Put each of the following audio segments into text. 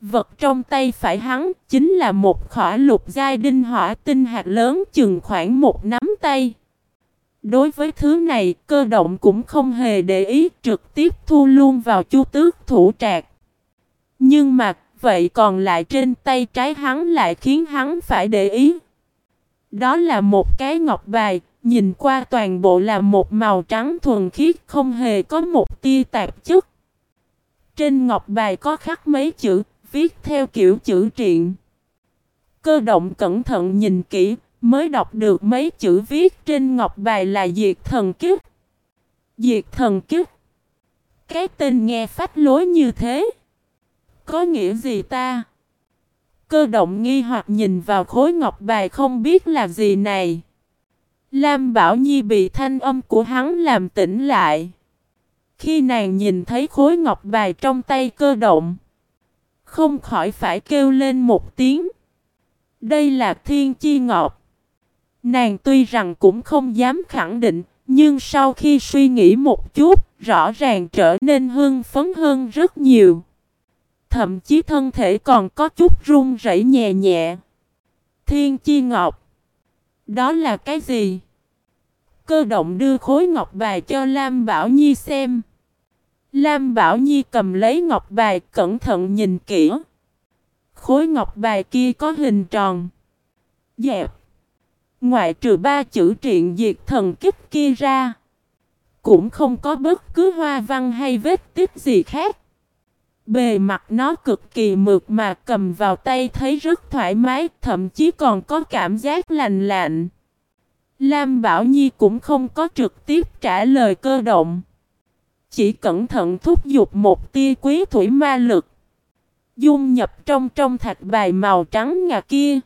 Vật trong tay phải hắn chính là một khỏa lục giai đinh hỏa tinh hạt lớn chừng khoảng một nắm tay. Đối với thứ này, cơ động cũng không hề để ý trực tiếp thu luôn vào chu tước thủ trạc. Nhưng mà, vậy còn lại trên tay trái hắn lại khiến hắn phải để ý. Đó là một cái ngọc bài, nhìn qua toàn bộ là một màu trắng thuần khiết không hề có một tia tạp chất. Trên ngọc bài có khắc mấy chữ, viết theo kiểu chữ truyện. Cơ động cẩn thận nhìn kỹ, mới đọc được mấy chữ viết trên ngọc bài là Diệt Thần Kiếp. Diệt Thần Kiếp. Cái tên nghe phách lối như thế. Có nghĩa gì ta? Cơ động nghi hoặc nhìn vào khối ngọc bài không biết là gì này. Lam Bảo Nhi bị thanh âm của hắn làm tỉnh lại. Khi nàng nhìn thấy khối ngọc bài trong tay cơ động, không khỏi phải kêu lên một tiếng. Đây là thiên chi ngọc. Nàng tuy rằng cũng không dám khẳng định, nhưng sau khi suy nghĩ một chút, rõ ràng trở nên hưng phấn hơn rất nhiều. Thậm chí thân thể còn có chút run rẩy nhẹ nhẹ. Thiên chi ngọc. Đó là cái gì? Cơ động đưa khối ngọc bài cho Lam Bảo Nhi xem. Lam Bảo Nhi cầm lấy ngọc bài cẩn thận nhìn kỹ. Khối ngọc bài kia có hình tròn. Dẹp. Ngoại trừ ba chữ triện diệt thần kích kia ra. Cũng không có bất cứ hoa văn hay vết tích gì khác. Bề mặt nó cực kỳ mượt mà cầm vào tay thấy rất thoải mái, thậm chí còn có cảm giác lành lạnh. Lam Bảo Nhi cũng không có trực tiếp trả lời cơ động. Chỉ cẩn thận thúc giục một tia quý thủy ma lực. Dung nhập trong trong thạch bài màu trắng ngà kia.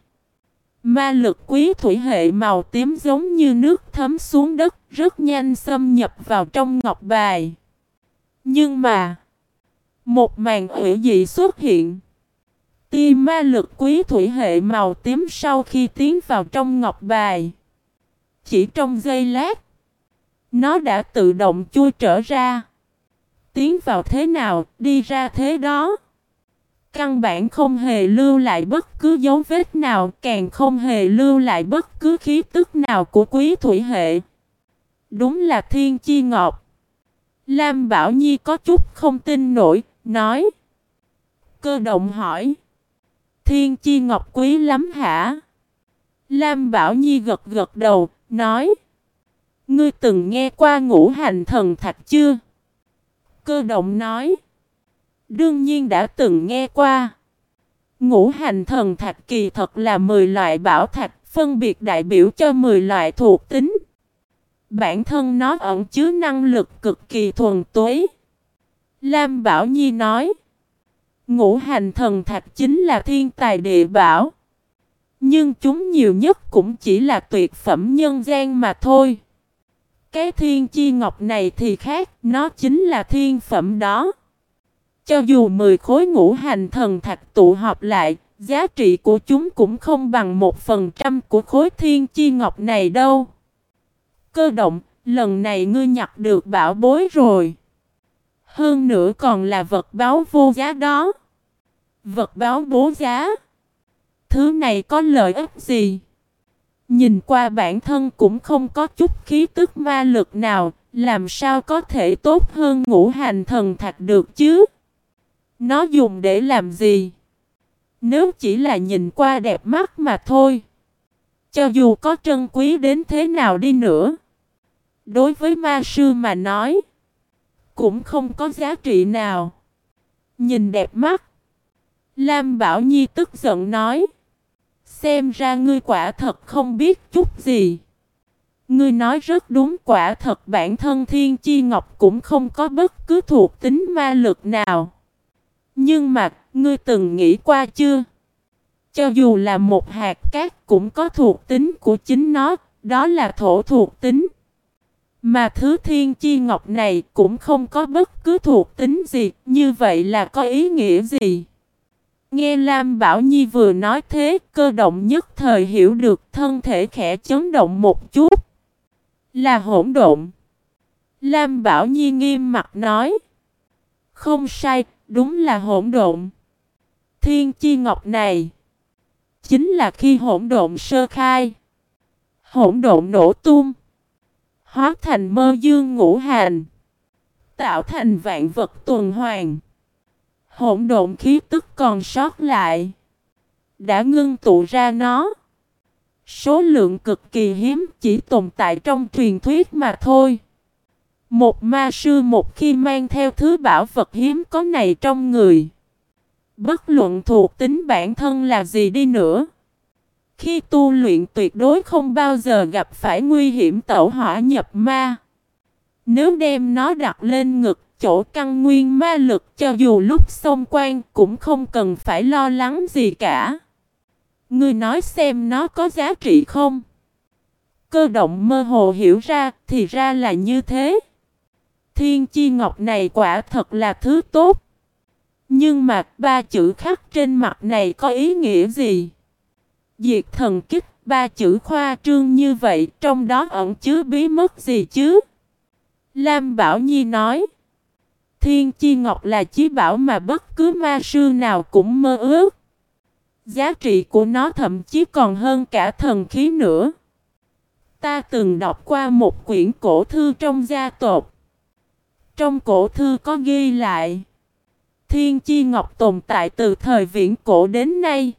Ma lực quý thủy hệ màu tím giống như nước thấm xuống đất, rất nhanh xâm nhập vào trong ngọc bài. Nhưng mà, một màn hủy dị xuất hiện. Tia ma lực quý thủy hệ màu tím sau khi tiến vào trong ngọc bài. Chỉ trong giây lát, nó đã tự động chui trở ra. Tiến vào thế nào, đi ra thế đó. Căn bản không hề lưu lại bất cứ dấu vết nào, càng không hề lưu lại bất cứ khí tức nào của quý thủy hệ. Đúng là thiên chi ngọc. Lam Bảo Nhi có chút không tin nổi, nói. Cơ động hỏi. Thiên chi ngọc quý lắm hả? Lam Bảo Nhi gật gật đầu, nói. Ngươi từng nghe qua ngũ hành thần thạch chưa? Cơ động nói. Đương nhiên đã từng nghe qua. Ngũ hành thần thạch kỳ thật là 10 loại bảo thạch, phân biệt đại biểu cho 10 loại thuộc tính. Bản thân nó ẩn chứa năng lực cực kỳ thuần túy. Lam Bảo Nhi nói. Ngũ hành thần thạch chính là thiên tài địa bảo. Nhưng chúng nhiều nhất cũng chỉ là tuyệt phẩm nhân gian mà thôi. Cái thiên chi ngọc này thì khác, nó chính là thiên phẩm đó. Cho dù 10 khối ngũ hành thần thạch tụ họp lại, giá trị của chúng cũng không bằng một phần trăm của khối thiên chi ngọc này đâu. Cơ động, lần này ngươi nhặt được bảo bối rồi. Hơn nữa còn là vật báo vô giá đó. Vật báo bố giá. Thứ này có lợi ích gì? Nhìn qua bản thân cũng không có chút khí tức ma lực nào, làm sao có thể tốt hơn ngũ hành thần thạch được chứ? Nó dùng để làm gì? Nếu chỉ là nhìn qua đẹp mắt mà thôi. Cho dù có trân quý đến thế nào đi nữa. Đối với ma sư mà nói. Cũng không có giá trị nào. Nhìn đẹp mắt. Lam Bảo Nhi tức giận nói. Xem ra ngươi quả thật không biết chút gì. Ngươi nói rất đúng quả thật bản thân Thiên Chi Ngọc cũng không có bất cứ thuộc tính ma lực nào. Nhưng mà, ngươi từng nghĩ qua chưa? Cho dù là một hạt cát cũng có thuộc tính của chính nó, đó là thổ thuộc tính. Mà thứ thiên chi ngọc này cũng không có bất cứ thuộc tính gì, như vậy là có ý nghĩa gì? Nghe Lam Bảo Nhi vừa nói thế, cơ động nhất thời hiểu được thân thể khẽ chấn động một chút. Là hỗn độn. Lam Bảo Nhi nghiêm mặt nói. Không sai, đúng là hỗn độn. Thiên chi ngọc này chính là khi hỗn độn sơ khai. Hỗn độn nổ tung, hóa thành mơ dương ngũ hành, tạo thành vạn vật tuần hoàn. Hỗn độn khí tức còn sót lại, đã ngưng tụ ra nó. Số lượng cực kỳ hiếm chỉ tồn tại trong truyền thuyết mà thôi. Một ma sư một khi mang theo thứ bảo vật hiếm có này trong người. Bất luận thuộc tính bản thân là gì đi nữa. Khi tu luyện tuyệt đối không bao giờ gặp phải nguy hiểm tẩu hỏa nhập ma. Nếu đem nó đặt lên ngực chỗ căn nguyên ma lực cho dù lúc xông quan cũng không cần phải lo lắng gì cả. Ngươi nói xem nó có giá trị không? Cơ động mơ hồ hiểu ra, thì ra là như thế. Thiên chi ngọc này quả thật là thứ tốt. Nhưng mà ba chữ khắc trên mặt này có ý nghĩa gì? Diệt thần kích, ba chữ khoa trương như vậy, trong đó ẩn chứa bí mất gì chứ? Lam Bảo Nhi nói. Thiên chi ngọc là chí bảo mà bất cứ ma sư nào cũng mơ ước. Giá trị của nó thậm chí còn hơn cả thần khí nữa. Ta từng đọc qua một quyển cổ thư trong gia tộc. Trong cổ thư có ghi lại. Thiên chi ngọc tồn tại từ thời viễn cổ đến nay.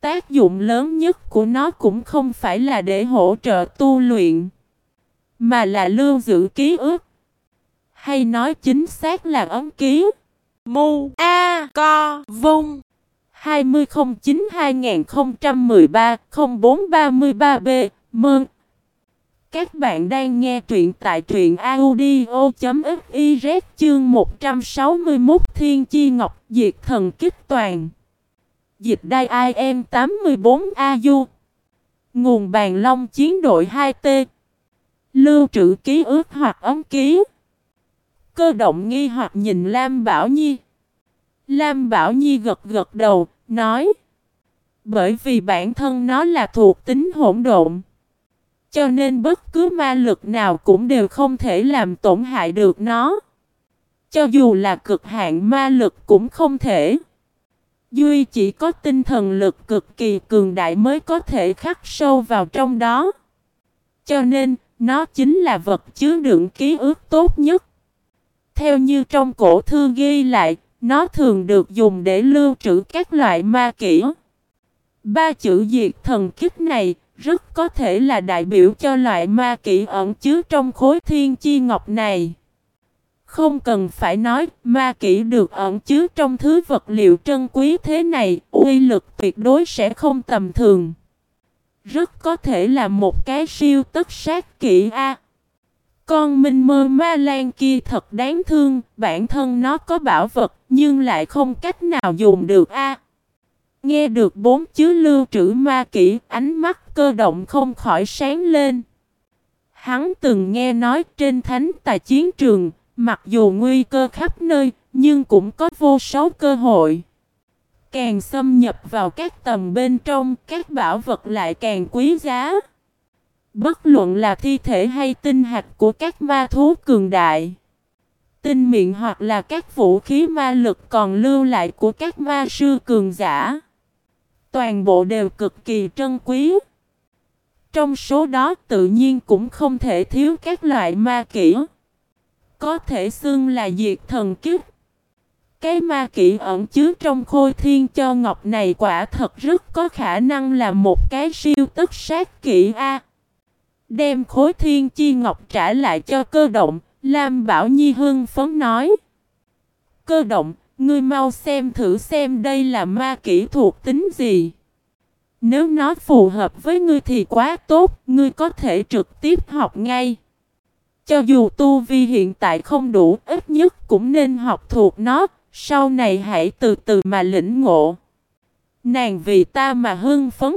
Tác dụng lớn nhất của nó cũng không phải là để hỗ trợ tu luyện. Mà là lưu giữ ký ức. Hay nói chính xác là ấm ký. Mu, A, Co, Vung. 2009-2013-0433B Mừng! Các bạn đang nghe truyện tại truyện audio.fiz chương 161 Thiên Chi Ngọc, Diệt Thần Kích Toàn. Dịch đai IM 84AU Nguồn bàn long chiến đội 2T Lưu trữ ký ức hoặc ống ký. Cơ động nghi hoặc nhìn Lam Bảo Nhi. Lam Bảo Nhi gật gật đầu, nói Bởi vì bản thân nó là thuộc tính hỗn độn Cho nên bất cứ ma lực nào cũng đều không thể làm tổn hại được nó. Cho dù là cực hạn ma lực cũng không thể. Duy chỉ có tinh thần lực cực kỳ cường đại mới có thể khắc sâu vào trong đó. Cho nên, nó chính là vật chứa đựng ký ức tốt nhất. Theo như trong cổ thư ghi lại, nó thường được dùng để lưu trữ các loại ma kỹ. Ba chữ diệt thần kích này rất có thể là đại biểu cho loại ma kỹ ẩn chứa trong khối thiên chi ngọc này. Không cần phải nói, ma kỹ được ẩn chứa trong thứ vật liệu trân quý thế này, uy lực tuyệt đối sẽ không tầm thường. Rất có thể là một cái siêu tất sát kỹ A. Con minh mơ ma lan kia thật đáng thương, bản thân nó có bảo vật nhưng lại không cách nào dùng được a. nghe được bốn chữ lưu trữ ma kỹ, ánh mắt cơ động không khỏi sáng lên. Hắn từng nghe nói trên thánh tài chiến trường, mặc dù nguy cơ khắp nơi, nhưng cũng có vô số cơ hội. Càng xâm nhập vào các tầm bên trong, các bảo vật lại càng quý giá. Bất luận là thi thể hay tinh hạch của các ma thú cường đại. Tinh miệng hoặc là các vũ khí ma lực còn lưu lại của các ma sư cường giả. Toàn bộ đều cực kỳ trân quý. Trong số đó tự nhiên cũng không thể thiếu các loại ma kỹ. Có thể xưng là diệt thần kiếp. Cái ma kỹ ẩn chứa trong khôi thiên cho ngọc này quả thật rất có khả năng là một cái siêu tức sát kỹ A. Đem khối thiên chi ngọc trả lại cho cơ động, Lam Bảo Nhi hưng phấn nói. Cơ động, ngươi mau xem thử xem đây là ma kỹ thuộc tính gì. Nếu nó phù hợp với ngươi thì quá tốt, ngươi có thể trực tiếp học ngay. Cho dù tu vi hiện tại không đủ, ít nhất cũng nên học thuộc nó, sau này hãy từ từ mà lĩnh ngộ. Nàng vì ta mà hưng phấn.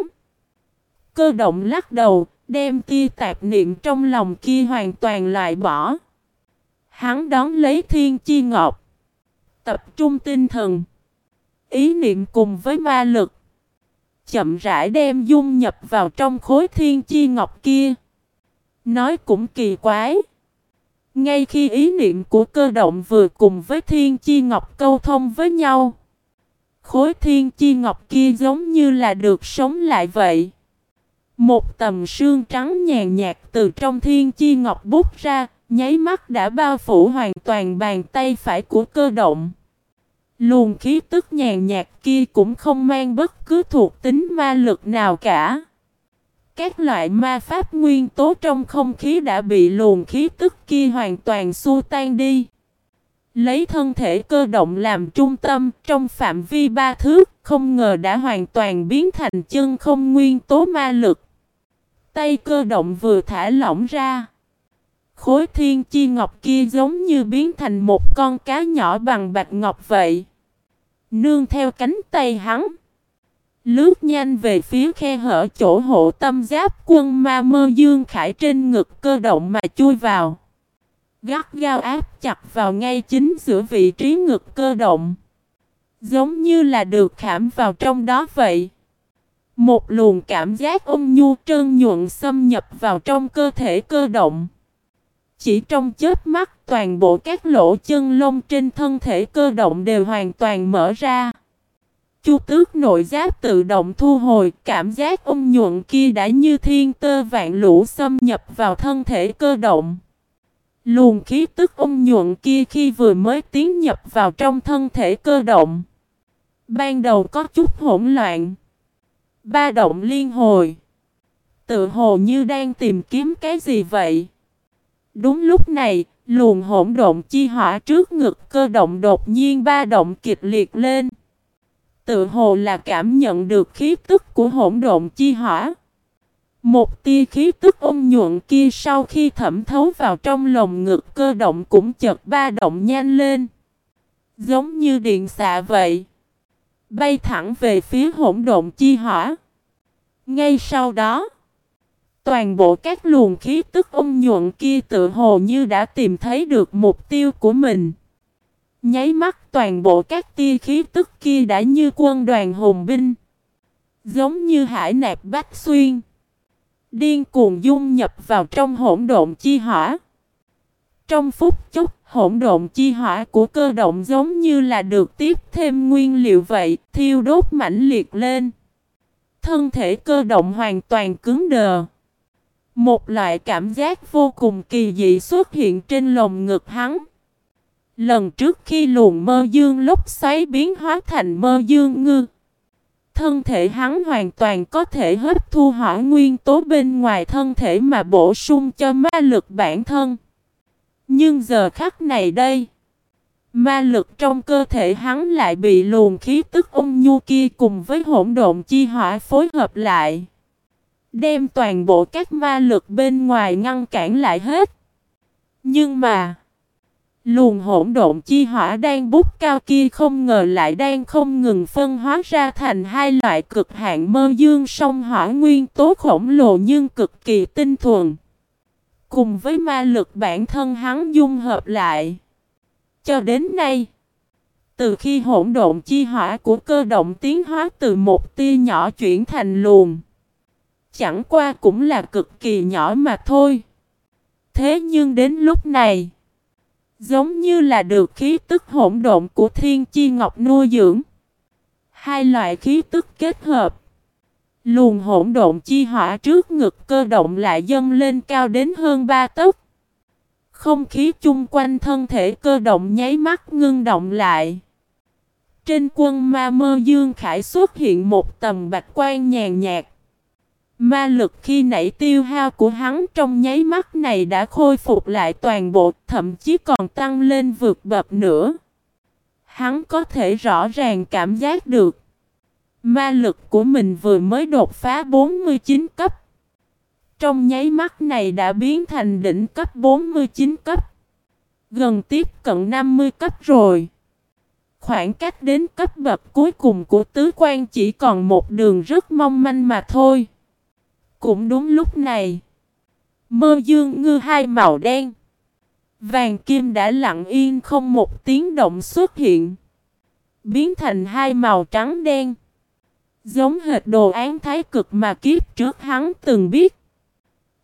Cơ động lắc đầu, Đem tia tạp niệm trong lòng kia hoàn toàn loại bỏ. Hắn đón lấy thiên chi ngọc. Tập trung tinh thần. Ý niệm cùng với ma lực. Chậm rãi đem dung nhập vào trong khối thiên chi ngọc kia. Nói cũng kỳ quái. Ngay khi ý niệm của cơ động vừa cùng với thiên chi ngọc câu thông với nhau. Khối thiên chi ngọc kia giống như là được sống lại vậy. Một tầm sương trắng nhàn nhạt từ trong thiên chi ngọc bút ra, nháy mắt đã bao phủ hoàn toàn bàn tay phải của cơ động. Luồng khí tức nhàn nhạt kia cũng không mang bất cứ thuộc tính ma lực nào cả. Các loại ma pháp nguyên tố trong không khí đã bị luồng khí tức kia hoàn toàn xua tan đi. Lấy thân thể cơ động làm trung tâm trong phạm vi ba thước, không ngờ đã hoàn toàn biến thành chân không nguyên tố ma lực. Tay cơ động vừa thả lỏng ra. Khối thiên chi ngọc kia giống như biến thành một con cá nhỏ bằng bạch ngọc vậy. Nương theo cánh tay hắn. Lướt nhanh về phía khe hở chỗ hộ tâm giáp quân ma mơ dương khải trên ngực cơ động mà chui vào. Gắt gao áp chặt vào ngay chính giữa vị trí ngực cơ động. Giống như là được khảm vào trong đó vậy. Một luồng cảm giác ôn nhu trơn nhuận xâm nhập vào trong cơ thể cơ động. Chỉ trong chớp mắt toàn bộ các lỗ chân lông trên thân thể cơ động đều hoàn toàn mở ra. Chu tước nội giáp tự động thu hồi, cảm giác ôn nhuận kia đã như thiên tơ vạn lũ xâm nhập vào thân thể cơ động. Luồng khí tức ôn nhuận kia khi vừa mới tiến nhập vào trong thân thể cơ động. Ban đầu có chút hỗn loạn. Ba động liên hồi. Tự hồ như đang tìm kiếm cái gì vậy. Đúng lúc này, luồng hỗn độn chi hỏa trước ngực cơ động đột nhiên ba động kịch liệt lên. Tự hồ là cảm nhận được khí tức của hỗn độn chi hỏa. Một tia khí tức ôn nhuận kia sau khi thẩm thấu vào trong lồng ngực cơ động cũng chợt ba động nhanh lên. Giống như điện xạ vậy. Bay thẳng về phía hỗn độn chi hỏa. Ngay sau đó, toàn bộ các luồng khí tức ôn nhuận kia tự hồ như đã tìm thấy được mục tiêu của mình. Nháy mắt toàn bộ các tia khí tức kia đã như quân đoàn hùng binh. Giống như hải nạp bách xuyên. Điên cuồng dung nhập vào trong hỗn độn chi hỏa. Trong phút chốc, hỗn độn chi hỏa của cơ động giống như là được tiếp thêm nguyên liệu vậy, thiêu đốt mãnh liệt lên. Thân thể cơ động hoàn toàn cứng đờ. Một loại cảm giác vô cùng kỳ dị xuất hiện trên lồng ngực hắn. Lần trước khi luồng mơ dương lúc xoáy biến hóa thành mơ dương ngư. Thân thể hắn hoàn toàn có thể hấp thu hỏa nguyên tố bên ngoài thân thể mà bổ sung cho ma lực bản thân. Nhưng giờ khắc này đây, ma lực trong cơ thể hắn lại bị luồng khí tức ung nhu kia cùng với hỗn độn chi hỏa phối hợp lại. Đem toàn bộ các ma lực bên ngoài ngăn cản lại hết. Nhưng mà, luồng hỗn độn chi hỏa đang bút cao kia không ngờ lại đang không ngừng phân hóa ra thành hai loại cực hạn mơ dương song hỏa nguyên tố khổng lồ nhưng cực kỳ tinh thuần. Cùng với ma lực bản thân hắn dung hợp lại. Cho đến nay, từ khi hỗn độn chi hỏa của cơ động tiến hóa từ một tia nhỏ chuyển thành luồng. Chẳng qua cũng là cực kỳ nhỏ mà thôi. Thế nhưng đến lúc này, giống như là được khí tức hỗn độn của thiên chi ngọc nuôi dưỡng. Hai loại khí tức kết hợp. Luồng hỗn độn chi hỏa trước ngực cơ động lại dâng lên cao đến hơn ba tấc. Không khí chung quanh thân thể cơ động nháy mắt ngưng động lại. Trên quân ma mơ dương khải xuất hiện một tầm bạch quan nhàn nhạt. Ma lực khi nảy tiêu hao của hắn trong nháy mắt này đã khôi phục lại toàn bộ, thậm chí còn tăng lên vượt bậc nữa. Hắn có thể rõ ràng cảm giác được. Ma lực của mình vừa mới đột phá 49 cấp. Trong nháy mắt này đã biến thành đỉnh cấp 49 cấp. Gần tiếp cận 50 cấp rồi. Khoảng cách đến cấp bậc cuối cùng của tứ quan chỉ còn một đường rất mong manh mà thôi. Cũng đúng lúc này, mơ dương ngư hai màu đen, vàng kim đã lặng yên không một tiếng động xuất hiện, biến thành hai màu trắng đen. Giống hệt đồ án thái cực mà kiếp trước hắn từng biết.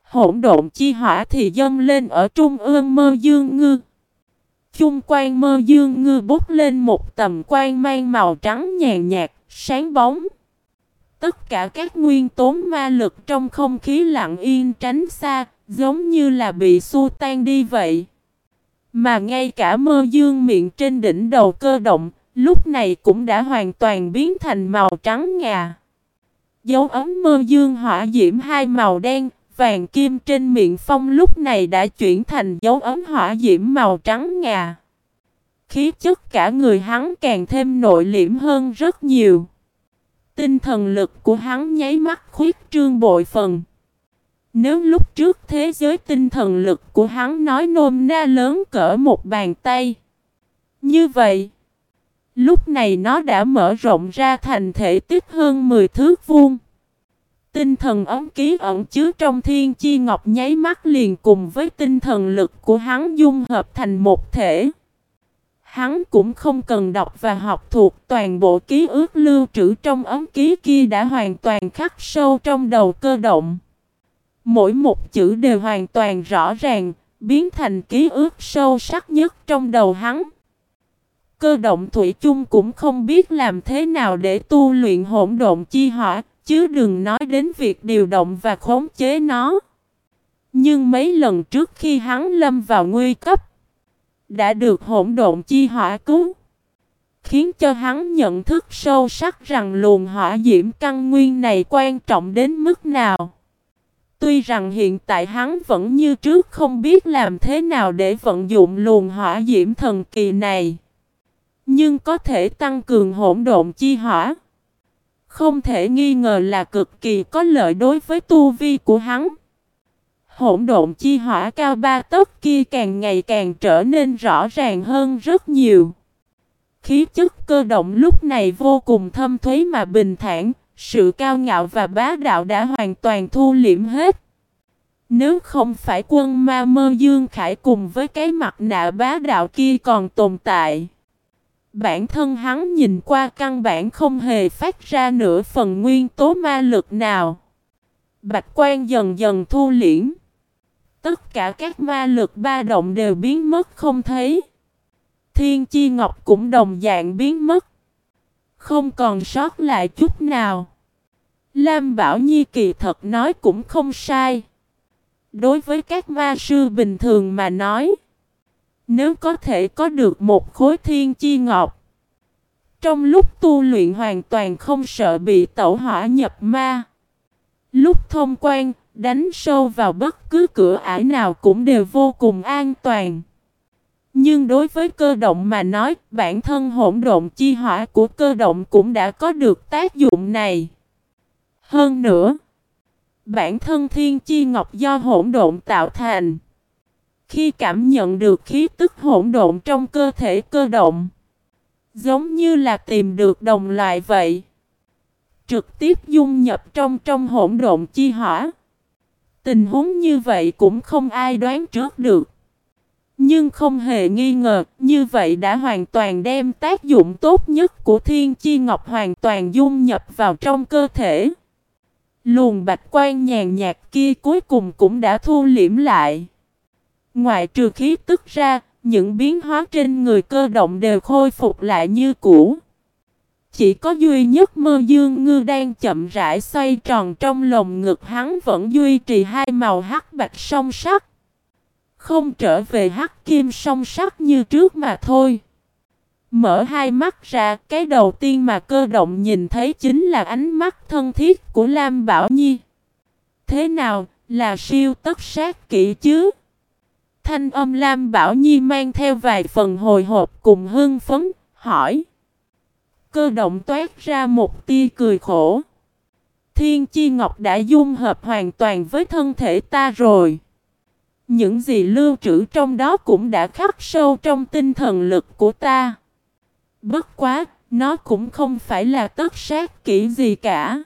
Hỗn độn chi hỏa thì dâng lên ở trung ương mơ dương ngư. Chung quanh mơ dương ngư bút lên một tầm quan mang màu trắng nhàn nhạt, sáng bóng. Tất cả các nguyên tố ma lực trong không khí lặng yên tránh xa, giống như là bị xua tan đi vậy. Mà ngay cả mơ dương miệng trên đỉnh đầu cơ động, lúc này cũng đã hoàn toàn biến thành màu trắng ngà. Dấu ấm mơ dương hỏa diễm hai màu đen, vàng kim trên miệng phong lúc này đã chuyển thành dấu ấm hỏa diễm màu trắng ngà. Khí chất cả người hắn càng thêm nội liễm hơn rất nhiều. Tinh thần lực của hắn nháy mắt khuyết trương bội phần. Nếu lúc trước thế giới tinh thần lực của hắn nói nôm na lớn cỡ một bàn tay. Như vậy, lúc này nó đã mở rộng ra thành thể tích hơn 10 thước vuông. Tinh thần ấm ký ẩn chứa trong thiên chi ngọc nháy mắt liền cùng với tinh thần lực của hắn dung hợp thành một thể. Hắn cũng không cần đọc và học thuộc toàn bộ ký ức lưu trữ trong ấm ký kia đã hoàn toàn khắc sâu trong đầu cơ động. Mỗi một chữ đều hoàn toàn rõ ràng, biến thành ký ức sâu sắc nhất trong đầu hắn. Cơ động thủy chung cũng không biết làm thế nào để tu luyện hỗn độn chi hỏa, chứ đừng nói đến việc điều động và khống chế nó. Nhưng mấy lần trước khi hắn lâm vào nguy cấp, đã được hỗn độn chi hỏa cứu, khiến cho hắn nhận thức sâu sắc rằng luồng hỏa diễm căn nguyên này quan trọng đến mức nào. Tuy rằng hiện tại hắn vẫn như trước không biết làm thế nào để vận dụng luồng hỏa diễm thần kỳ này. Nhưng có thể tăng cường hỗn độn chi hỏa. Không thể nghi ngờ là cực kỳ có lợi đối với tu vi của hắn. Hỗn độn chi hỏa cao ba tấc kia càng ngày càng trở nên rõ ràng hơn rất nhiều. Khí chất cơ động lúc này vô cùng thâm thuế mà bình thản, sự cao ngạo và bá đạo đã hoàn toàn thu liễm hết. Nếu không phải quân ma mơ Dương Khải cùng với cái mặt nạ bá đạo kia còn tồn tại. Bản thân hắn nhìn qua căn bản không hề phát ra nửa phần nguyên tố ma lực nào. Bạch quan dần dần thu liễm. Tất cả các ma lực ba động đều biến mất không thấy. Thiên chi ngọc cũng đồng dạng biến mất. Không còn sót lại chút nào. Lam Bảo Nhi kỳ thật nói cũng không sai. Đối với các ma sư bình thường mà nói, nếu có thể có được một khối thiên chi ngọc, trong lúc tu luyện hoàn toàn không sợ bị tẩu hỏa nhập ma. Lúc thông quan, đánh sâu vào bất cứ cửa ải nào cũng đều vô cùng an toàn. Nhưng đối với cơ động mà nói, bản thân hỗn độn chi hỏa của cơ động cũng đã có được tác dụng này. Hơn nữa, bản thân thiên chi ngọc do hỗn độn tạo thành. Khi cảm nhận được khí tức hỗn độn trong cơ thể cơ động, giống như là tìm được đồng loại vậy. Trực tiếp dung nhập trong trong hỗn độn chi hỏa. Tình huống như vậy cũng không ai đoán trước được. Nhưng không hề nghi ngờ, như vậy đã hoàn toàn đem tác dụng tốt nhất của Thiên Chi Ngọc hoàn toàn dung nhập vào trong cơ thể. Luồng bạch quan nhàn nhạt kia cuối cùng cũng đã thu liễm lại. Ngoại trừ khí tức ra, những biến hóa trên người cơ động đều khôi phục lại như cũ. Chỉ có duy nhất mơ dương ngư đang chậm rãi xoay tròn trong lồng ngực hắn vẫn duy trì hai màu hắc bạch song sắc. Không trở về hắc kim song sắc như trước mà thôi. Mở hai mắt ra, cái đầu tiên mà cơ động nhìn thấy chính là ánh mắt thân thiết của Lam Bảo Nhi. Thế nào, là siêu tất sát kỹ chứ? Thanh âm Lam Bảo Nhi mang theo vài phần hồi hộp cùng hưng phấn, hỏi. Cơ động toát ra một tia cười khổ. Thiên Chi Ngọc đã dung hợp hoàn toàn với thân thể ta rồi. Những gì lưu trữ trong đó cũng đã khắc sâu trong tinh thần lực của ta. Bất quá, nó cũng không phải là tất sát kỹ gì cả.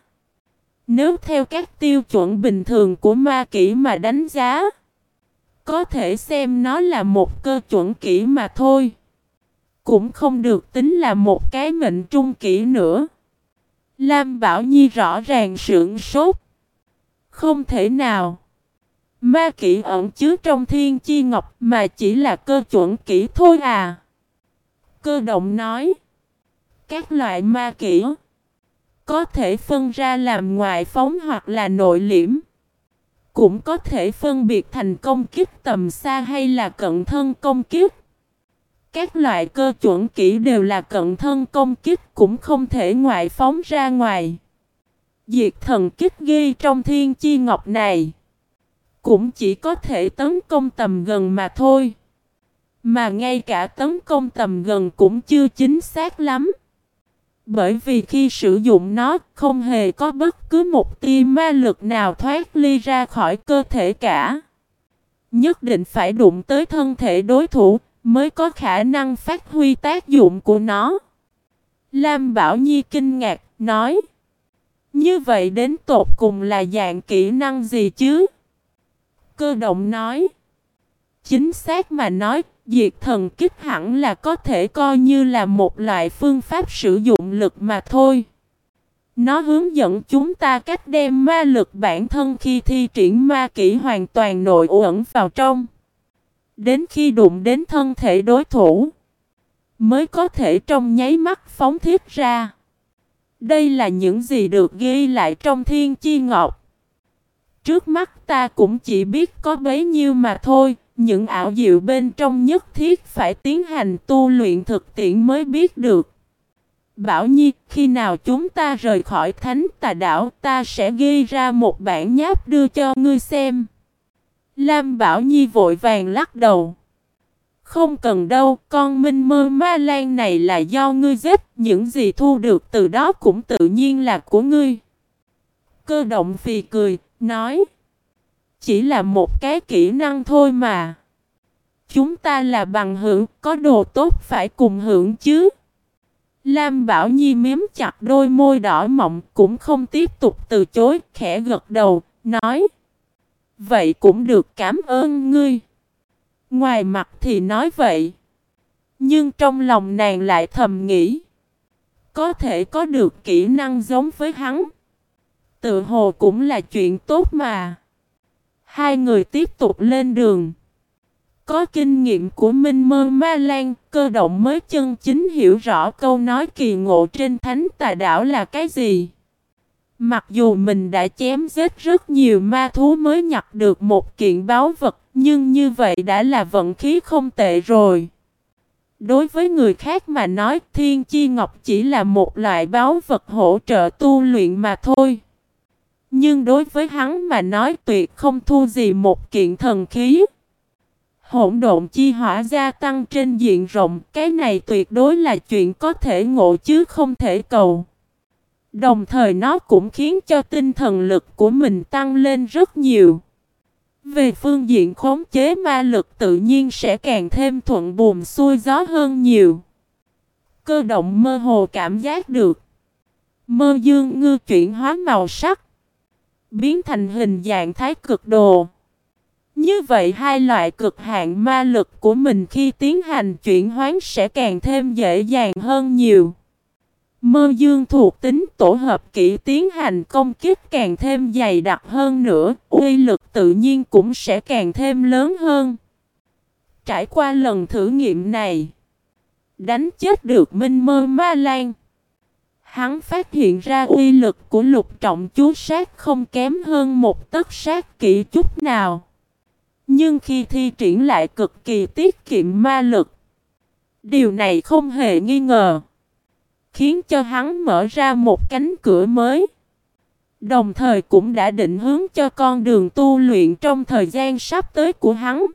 Nếu theo các tiêu chuẩn bình thường của ma kỹ mà đánh giá, có thể xem nó là một cơ chuẩn kỹ mà thôi. Cũng không được tính là một cái mệnh trung kỹ nữa. Lam Bảo Nhi rõ ràng sưởng sốt. Không thể nào. Ma kỹ ẩn chứa trong thiên chi ngọc mà chỉ là cơ chuẩn kỹ thôi à. Cơ động nói. Các loại ma kỹ có thể phân ra làm ngoại phóng hoặc là nội liễm. Cũng có thể phân biệt thành công kích tầm xa hay là cận thân công kích. Các loại cơ chuẩn kỹ đều là cận thân công kích cũng không thể ngoại phóng ra ngoài. Diệt thần kích ghi trong thiên chi ngọc này cũng chỉ có thể tấn công tầm gần mà thôi. Mà ngay cả tấn công tầm gần cũng chưa chính xác lắm. Bởi vì khi sử dụng nó, không hề có bất cứ một tia ma lực nào thoát ly ra khỏi cơ thể cả. Nhất định phải đụng tới thân thể đối thủ mới có khả năng phát huy tác dụng của nó. Lam Bảo Nhi kinh ngạc, nói, Như vậy đến tột cùng là dạng kỹ năng gì chứ? Cơ động nói, Chính xác mà nói Diệt thần kích hẳn là có thể coi như là một loại phương pháp sử dụng lực mà thôi. Nó hướng dẫn chúng ta cách đem ma lực bản thân khi thi triển ma kỹ hoàn toàn nội ẩn vào trong. Đến khi đụng đến thân thể đối thủ, mới có thể trong nháy mắt phóng thiết ra. Đây là những gì được ghi lại trong thiên chi ngọc. Trước mắt ta cũng chỉ biết có bấy nhiêu mà thôi, những ảo diệu bên trong nhất thiết phải tiến hành tu luyện thực tiễn mới biết được. Bảo Nhi, khi nào chúng ta rời khỏi thánh tà đảo, ta sẽ ghi ra một bản nháp đưa cho ngươi xem. Lam Bảo Nhi vội vàng lắc đầu. Không cần đâu, con minh mơ ma lan này là do ngươi giết, những gì thu được từ đó cũng tự nhiên là của ngươi. Cơ động phì cười, nói chỉ là một cái kỹ năng thôi mà. Chúng ta là bằng hữu, có đồ tốt phải cùng hưởng chứ. Lam Bảo Nhi miếm chặt đôi môi đỏ mọng cũng không tiếp tục từ chối, khẽ gật đầu, nói. Vậy cũng được cảm ơn ngươi. Ngoài mặt thì nói vậy. Nhưng trong lòng nàng lại thầm nghĩ. Có thể có được kỹ năng giống với hắn. Tự hồ cũng là chuyện tốt mà. Hai người tiếp tục lên đường. Có kinh nghiệm của Minh Mơ Ma Lan, cơ động mới chân chính hiểu rõ câu nói kỳ ngộ trên thánh tà đảo là cái gì. Mặc dù mình đã chém giết rất nhiều ma thú mới nhặt được một kiện báo vật, nhưng như vậy đã là vận khí không tệ rồi. Đối với người khác mà nói thiên chi ngọc chỉ là một loại báo vật hỗ trợ tu luyện mà thôi. Nhưng đối với hắn mà nói tuyệt không thu gì một kiện thần khí. Hỗn độn chi hỏa gia tăng trên diện rộng, cái này tuyệt đối là chuyện có thể ngộ chứ không thể cầu. Đồng thời nó cũng khiến cho tinh thần lực của mình tăng lên rất nhiều. Về phương diện khống chế ma lực tự nhiên sẽ càng thêm thuận buồm xuôi gió hơn nhiều. Cơ động mơ hồ cảm giác được. Mơ dương ngư chuyển hóa màu sắc biến thành hình dạng thái cực đồ. Như vậy hai loại cực hạn ma lực của mình khi tiến hành chuyển hoán sẽ càng thêm dễ dàng hơn nhiều. Mơ dương thuộc tính tổ hợp kỹ tiến hành công kích càng thêm dày đặc hơn nữa, uy lực tự nhiên cũng sẽ càng thêm lớn hơn. Trải qua lần thử nghiệm này, đánh chết được Minh Mơ Ma Lan. Hắn phát hiện ra uy lực của lục trọng chú sát không kém hơn một tấc sát kỹ chút nào. Nhưng khi thi triển lại cực kỳ tiết kiệm ma lực. Điều này không hề nghi ngờ. Khiến cho hắn mở ra một cánh cửa mới. Đồng thời cũng đã định hướng cho con đường tu luyện trong thời gian sắp tới của hắn.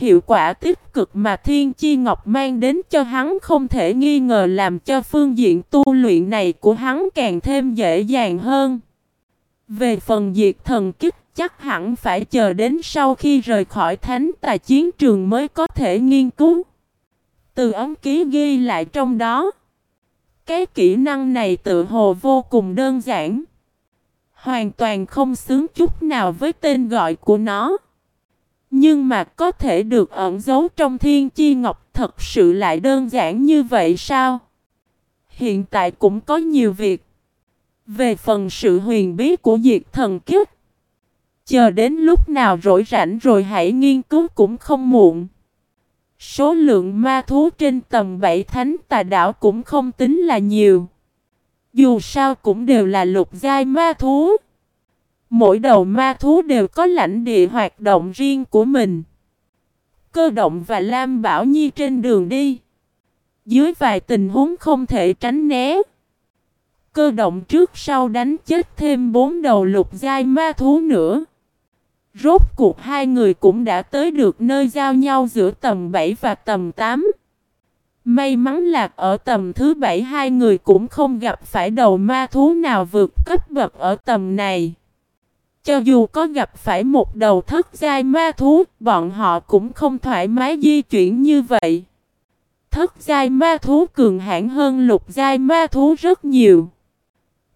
Hiệu quả tích cực mà Thiên Chi Ngọc mang đến cho hắn không thể nghi ngờ làm cho phương diện tu luyện này của hắn càng thêm dễ dàng hơn. Về phần diệt thần kích, chắc hẳn phải chờ đến sau khi rời khỏi thánh tài chiến trường mới có thể nghiên cứu. Từ ống ký ghi lại trong đó. Cái kỹ năng này tự hồ vô cùng đơn giản. Hoàn toàn không xứng chút nào với tên gọi của nó. Nhưng mà có thể được ẩn giấu trong thiên chi ngọc thật sự lại đơn giản như vậy sao? Hiện tại cũng có nhiều việc. Về phần sự huyền bí của diệt thần kiếp. Chờ đến lúc nào rỗi rảnh rồi hãy nghiên cứu cũng không muộn. Số lượng ma thú trên tầm 7 thánh tà đảo cũng không tính là nhiều. Dù sao cũng đều là lục giai ma thú. Mỗi đầu ma thú đều có lãnh địa hoạt động riêng của mình. Cơ động và Lam Bảo Nhi trên đường đi. Dưới vài tình huống không thể tránh né. Cơ động trước sau đánh chết thêm bốn đầu lục giai ma thú nữa. Rốt cuộc hai người cũng đã tới được nơi giao nhau giữa tầm 7 và tầm 8. May mắn là ở tầm thứ 7 hai người cũng không gặp phải đầu ma thú nào vượt cấp bậc ở tầm này. Cho dù có gặp phải một đầu thất giai ma thú, bọn họ cũng không thoải mái di chuyển như vậy. Thất giai ma thú cường hãn hơn lục giai ma thú rất nhiều.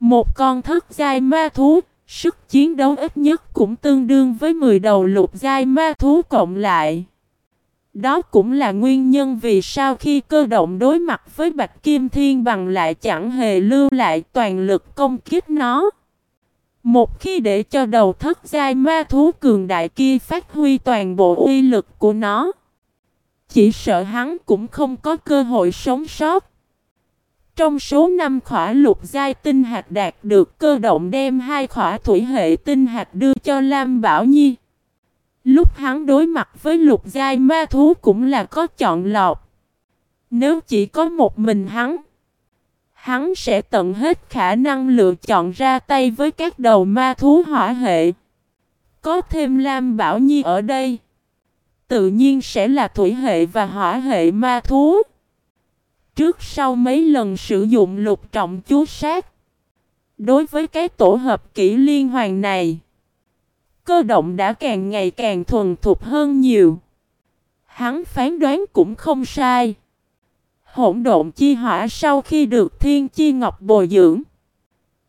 Một con thất giai ma thú, sức chiến đấu ít nhất cũng tương đương với 10 đầu lục giai ma thú cộng lại. Đó cũng là nguyên nhân vì sao khi cơ động đối mặt với Bạch Kim Thiên bằng lại chẳng hề lưu lại toàn lực công kích nó. Một khi để cho đầu thất giai ma thú cường đại kia phát huy toàn bộ uy lực của nó, chỉ sợ hắn cũng không có cơ hội sống sót. Trong số 5 khỏa lục giai tinh hạt đạt được cơ động đem hai khỏa thủy hệ tinh hạt đưa cho Lam Bảo Nhi. Lúc hắn đối mặt với lục giai ma thú cũng là có chọn lọc. Nếu chỉ có một mình hắn, hắn sẽ tận hết khả năng lựa chọn ra tay với các đầu ma thú hỏa hệ. Có thêm Lam Bảo Nhi ở đây, tự nhiên sẽ là thủy hệ và hỏa hệ ma thú. Trước sau mấy lần sử dụng lục trọng chú sát, đối với cái tổ hợp kỹ liên hoàn này, cơ động đã càng ngày càng thuần thục hơn nhiều. Hắn phán đoán cũng không sai. Hỗn độn chi hỏa sau khi được thiên chi ngọc bồi dưỡng,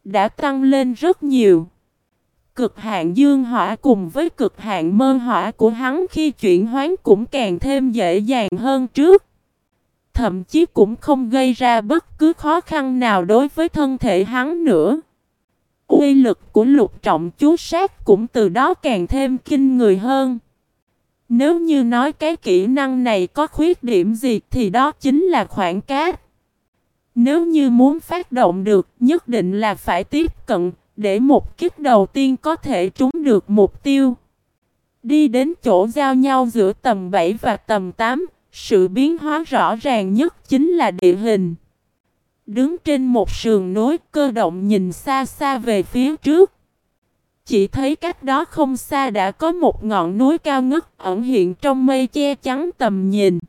đã tăng lên rất nhiều. Cực hạn dương hỏa cùng với cực hạn mơ hỏa của hắn khi chuyển hoán cũng càng thêm dễ dàng hơn trước. Thậm chí cũng không gây ra bất cứ khó khăn nào đối với thân thể hắn nữa. Uy lực của lục trọng chú sát cũng từ đó càng thêm kinh người hơn. Nếu như nói cái kỹ năng này có khuyết điểm gì thì đó chính là khoảng cách. Nếu như muốn phát động được, nhất định là phải tiếp cận, để một kích đầu tiên có thể trúng được mục tiêu. Đi đến chỗ giao nhau giữa tầm 7 và tầm 8, sự biến hóa rõ ràng nhất chính là địa hình. Đứng trên một sườn núi cơ động nhìn xa xa về phía trước. Chỉ thấy cách đó không xa đã có một ngọn núi cao ngất ẩn hiện trong mây che chắn tầm nhìn.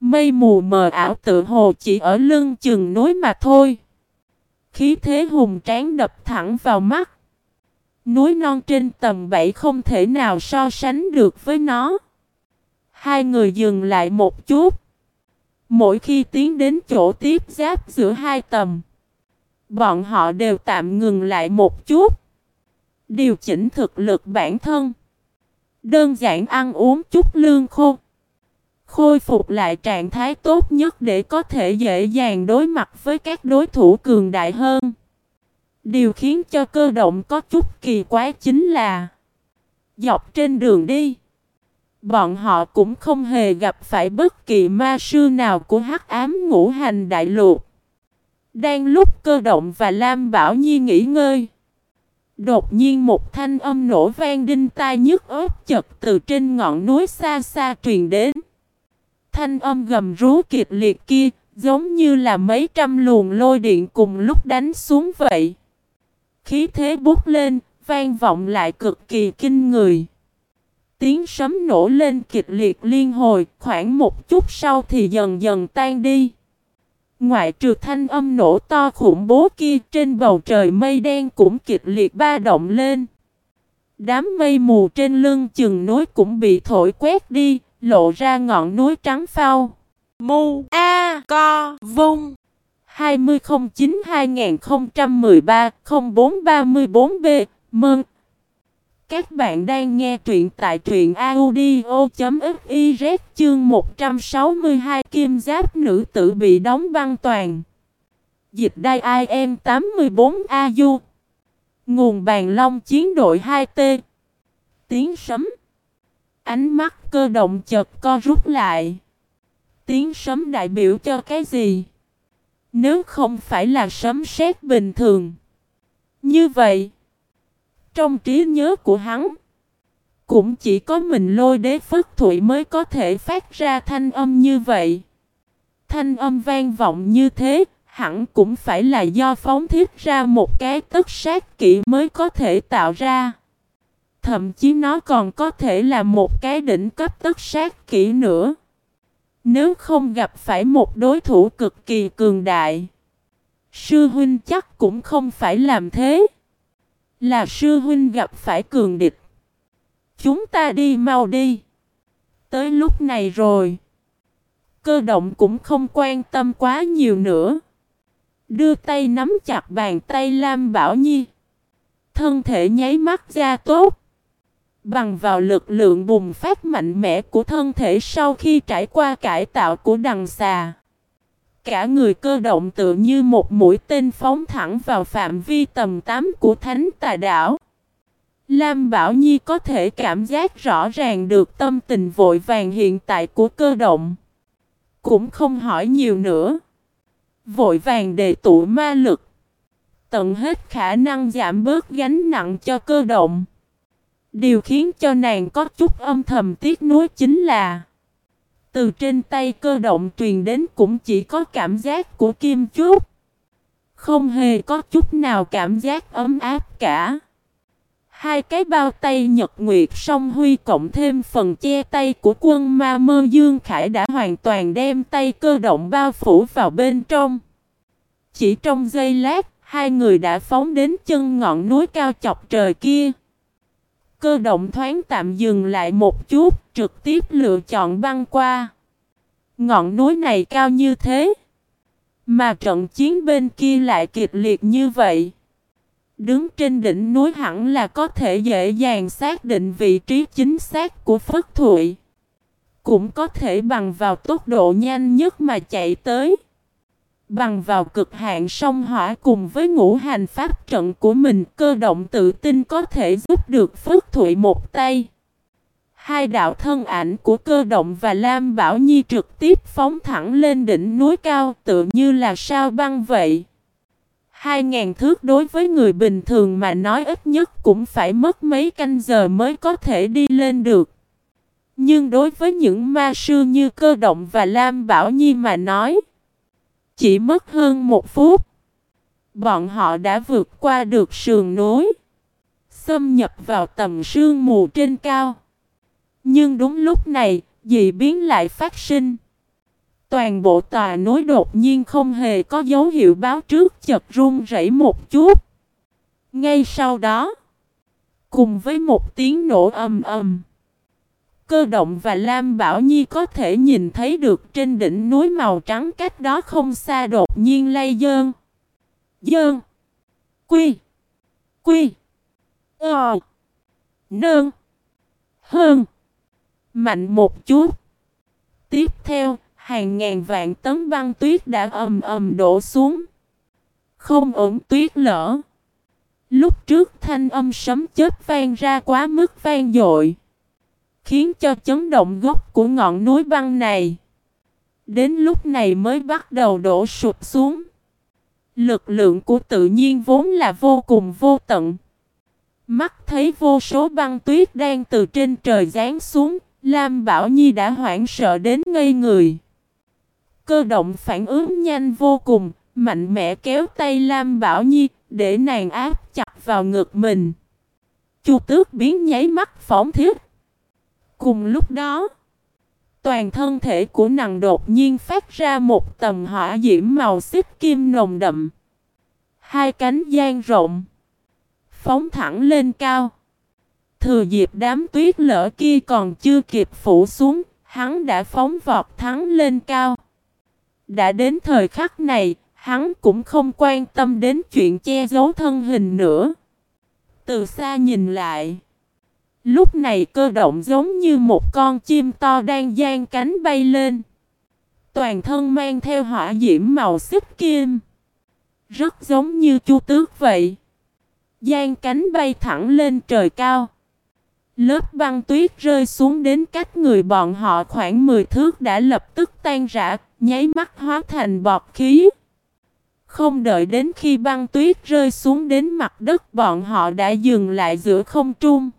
Mây mù mờ ảo tự hồ chỉ ở lưng chừng núi mà thôi. Khí thế hùng tráng đập thẳng vào mắt. Núi non trên tầm 7 không thể nào so sánh được với nó. Hai người dừng lại một chút. Mỗi khi tiến đến chỗ tiếp giáp giữa hai tầm, bọn họ đều tạm ngừng lại một chút. Điều chỉnh thực lực bản thân. Đơn giản ăn uống chút lương khô. Khôi phục lại trạng thái tốt nhất để có thể dễ dàng đối mặt với các đối thủ cường đại hơn. Điều khiến cho cơ động có chút kỳ quái chính là, Dọc trên đường đi, Bọn họ cũng không hề gặp phải bất kỳ ma sư nào của hắc ám ngũ hành đại lục. Đang lúc cơ động và Lam Bảo Nhi nghỉ ngơi. Đột nhiên một thanh âm nổ vang đinh tai nhức ớt chật từ trên ngọn núi xa xa truyền đến. Thanh âm gầm rú kịch liệt kia, giống như là mấy trăm luồng lôi điện cùng lúc đánh xuống vậy. Khí thế bút lên, vang vọng lại cực kỳ kinh người. Tiếng sấm nổ lên kịch liệt liên hồi, khoảng một chút sau thì dần dần tan đi. Ngoại trừ thanh âm nổ to khủng bố kia trên bầu trời mây đen cũng kịch liệt ba động lên. Đám mây mù trên lưng chừng núi cũng bị thổi quét đi, lộ ra ngọn núi trắng phao. Mu A Co Vung 2009 2013 0434 B Mừng các bạn đang nghe truyện tại truyện audio.fiz chương 162 kim giáp nữ tử bị đóng băng toàn. Dịch đai IM 84AU Nguồn bàn long chiến đội 2T tiếng sấm. Ánh mắt cơ động chợt co rút lại. Tiếng sấm đại biểu cho cái gì? Nếu không phải là sấm sét bình thường. Như vậy, trong trí nhớ của hắn, cũng chỉ có mình lôi đế phất thủy mới có thể phát ra thanh âm như vậy. Thanh âm vang vọng như thế, hẳn cũng phải là do phóng thiết ra một cái tất sát kỹ mới có thể tạo ra. Thậm chí nó còn có thể là một cái đỉnh cấp tất sát kỹ nữa. Nếu không gặp phải một đối thủ cực kỳ cường đại, sư huynh chắc cũng không phải làm thế. Là sư huynh gặp phải cường địch. Chúng ta đi mau đi. Tới lúc này rồi. Cơ động cũng không quan tâm quá nhiều nữa. Đưa tay nắm chặt bàn tay Lam Bảo Nhi. Thân thể nháy mắt ra tốt. Bằng vào lực lượng bùng phát mạnh mẽ của thân thể sau khi trải qua cải tạo của đằng xà. Cả người cơ động tự như một mũi tên phóng thẳng vào phạm vi tầm 8 của thánh tà đảo. Lam Bảo Nhi có thể cảm giác rõ ràng được tâm tình vội vàng hiện tại của cơ động. Cũng không hỏi nhiều nữa. Vội vàng đề tụ ma lực. Tận hết khả năng giảm bớt gánh nặng cho cơ động. Điều khiến cho nàng có chút âm thầm tiếc nuối chính là từ trên tay cơ động truyền đến cũng chỉ có cảm giác của kim chút Không hề có chút nào cảm giác ấm áp cả Hai cái bao tay nhật nguyệt song huy cộng thêm phần che tay của quân ma mơ Dương Khải đã hoàn toàn đem tay cơ động bao phủ vào bên trong. Chỉ trong giây lát, hai người đã phóng đến chân ngọn núi cao chọc trời kia. Cơ động thoáng tạm dừng lại một chút, trực tiếp lựa chọn băng qua. Ngọn núi này cao như thế, mà trận chiến bên kia lại kịch liệt như vậy. Đứng trên đỉnh núi hẳn là có thể dễ dàng xác định vị trí chính xác của Phất Thụy. Cũng có thể bằng vào tốc độ nhanh nhất mà chạy tới. Bằng vào cực hạn sông hỏa cùng với ngũ hành pháp trận của mình cơ động tự tin có thể giúp được phước Thụy một tay. Hai đạo thân ảnh của cơ động và Lam Bảo Nhi trực tiếp phóng thẳng lên đỉnh núi cao tự như là sao băng vậy. Hai ngàn thước đối với người bình thường mà nói ít nhất cũng phải mất mấy canh giờ mới có thể đi lên được. Nhưng đối với những ma sư như cơ động và Lam Bảo Nhi mà nói, chỉ mất hơn một phút. Bọn họ đã vượt qua được sườn núi, xâm nhập vào tầm sương mù trên cao. Nhưng đúng lúc này, dị biến lại phát sinh. Toàn bộ tòa núi đột nhiên không hề có dấu hiệu báo trước chật run rẩy một chút. Ngay sau đó, cùng với một tiếng nổ ầm ầm, cơ động và Lam Bảo Nhi có thể nhìn thấy được trên đỉnh núi màu trắng cách đó không xa đột nhiên lay dơn. Dơn. Quy. Quy. Ờ. Nơn. Hơn. Mạnh một chút. Tiếp theo, hàng ngàn vạn tấn băng tuyết đã ầm ầm đổ xuống. Không ổn tuyết lỡ. Lúc trước thanh âm sấm chết vang ra quá mức vang dội. Khiến cho chấn động gốc của ngọn núi băng này. Đến lúc này mới bắt đầu đổ sụp xuống. Lực lượng của tự nhiên vốn là vô cùng vô tận. Mắt thấy vô số băng tuyết đang từ trên trời giáng xuống, Lam Bảo Nhi đã hoảng sợ đến ngây người. Cơ động phản ứng nhanh vô cùng, mạnh mẽ kéo tay Lam Bảo Nhi, để nàng áp chặt vào ngực mình. Chu tước biến nháy mắt phóng thiết. Cùng lúc đó, toàn thân thể của nàng đột nhiên phát ra một tầm hỏa diễm màu xích kim nồng đậm. Hai cánh gian rộng, phóng thẳng lên cao. Thừa dịp đám tuyết lỡ kia còn chưa kịp phủ xuống, hắn đã phóng vọt thắng lên cao. Đã đến thời khắc này, hắn cũng không quan tâm đến chuyện che giấu thân hình nữa. Từ xa nhìn lại, lúc này cơ động giống như một con chim to đang giang cánh bay lên. Toàn thân mang theo hỏa diễm màu xích kim. Rất giống như chu tước vậy. Giang cánh bay thẳng lên trời cao. Lớp băng tuyết rơi xuống đến cách người bọn họ khoảng 10 thước đã lập tức tan rã, nháy mắt hóa thành bọt khí. Không đợi đến khi băng tuyết rơi xuống đến mặt đất bọn họ đã dừng lại giữa không trung.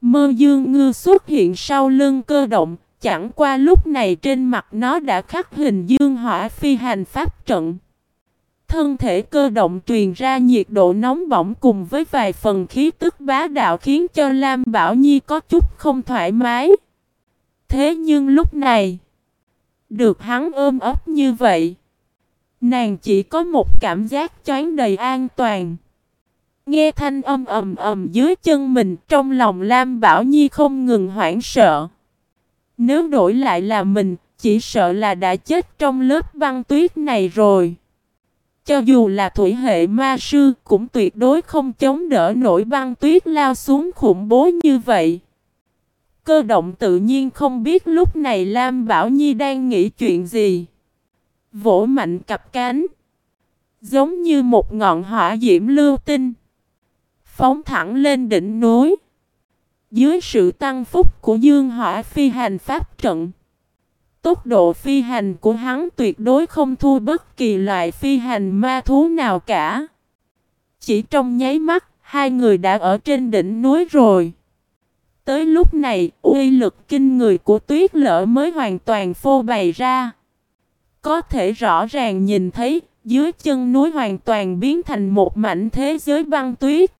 Mơ dương ngư xuất hiện sau lưng cơ động, chẳng qua lúc này trên mặt nó đã khắc hình dương hỏa phi hành pháp trận. Thân thể cơ động truyền ra nhiệt độ nóng bỏng cùng với vài phần khí tức bá đạo khiến cho Lam Bảo Nhi có chút không thoải mái. Thế nhưng lúc này, được hắn ôm ấp như vậy, nàng chỉ có một cảm giác choáng đầy an toàn. Nghe thanh âm ầm ầm dưới chân mình trong lòng Lam Bảo Nhi không ngừng hoảng sợ. Nếu đổi lại là mình, chỉ sợ là đã chết trong lớp băng tuyết này rồi. Cho dù là thủy hệ ma sư cũng tuyệt đối không chống đỡ nổi băng tuyết lao xuống khủng bố như vậy. Cơ động tự nhiên không biết lúc này Lam Bảo Nhi đang nghĩ chuyện gì. Vỗ mạnh cặp cánh. Giống như một ngọn hỏa diễm lưu tinh. Phóng thẳng lên đỉnh núi. Dưới sự tăng phúc của dương hỏa phi hành pháp trận. Tốc độ phi hành của hắn tuyệt đối không thua bất kỳ loại phi hành ma thú nào cả. Chỉ trong nháy mắt, hai người đã ở trên đỉnh núi rồi. Tới lúc này, uy lực kinh người của tuyết lỡ mới hoàn toàn phô bày ra. Có thể rõ ràng nhìn thấy, dưới chân núi hoàn toàn biến thành một mảnh thế giới băng tuyết.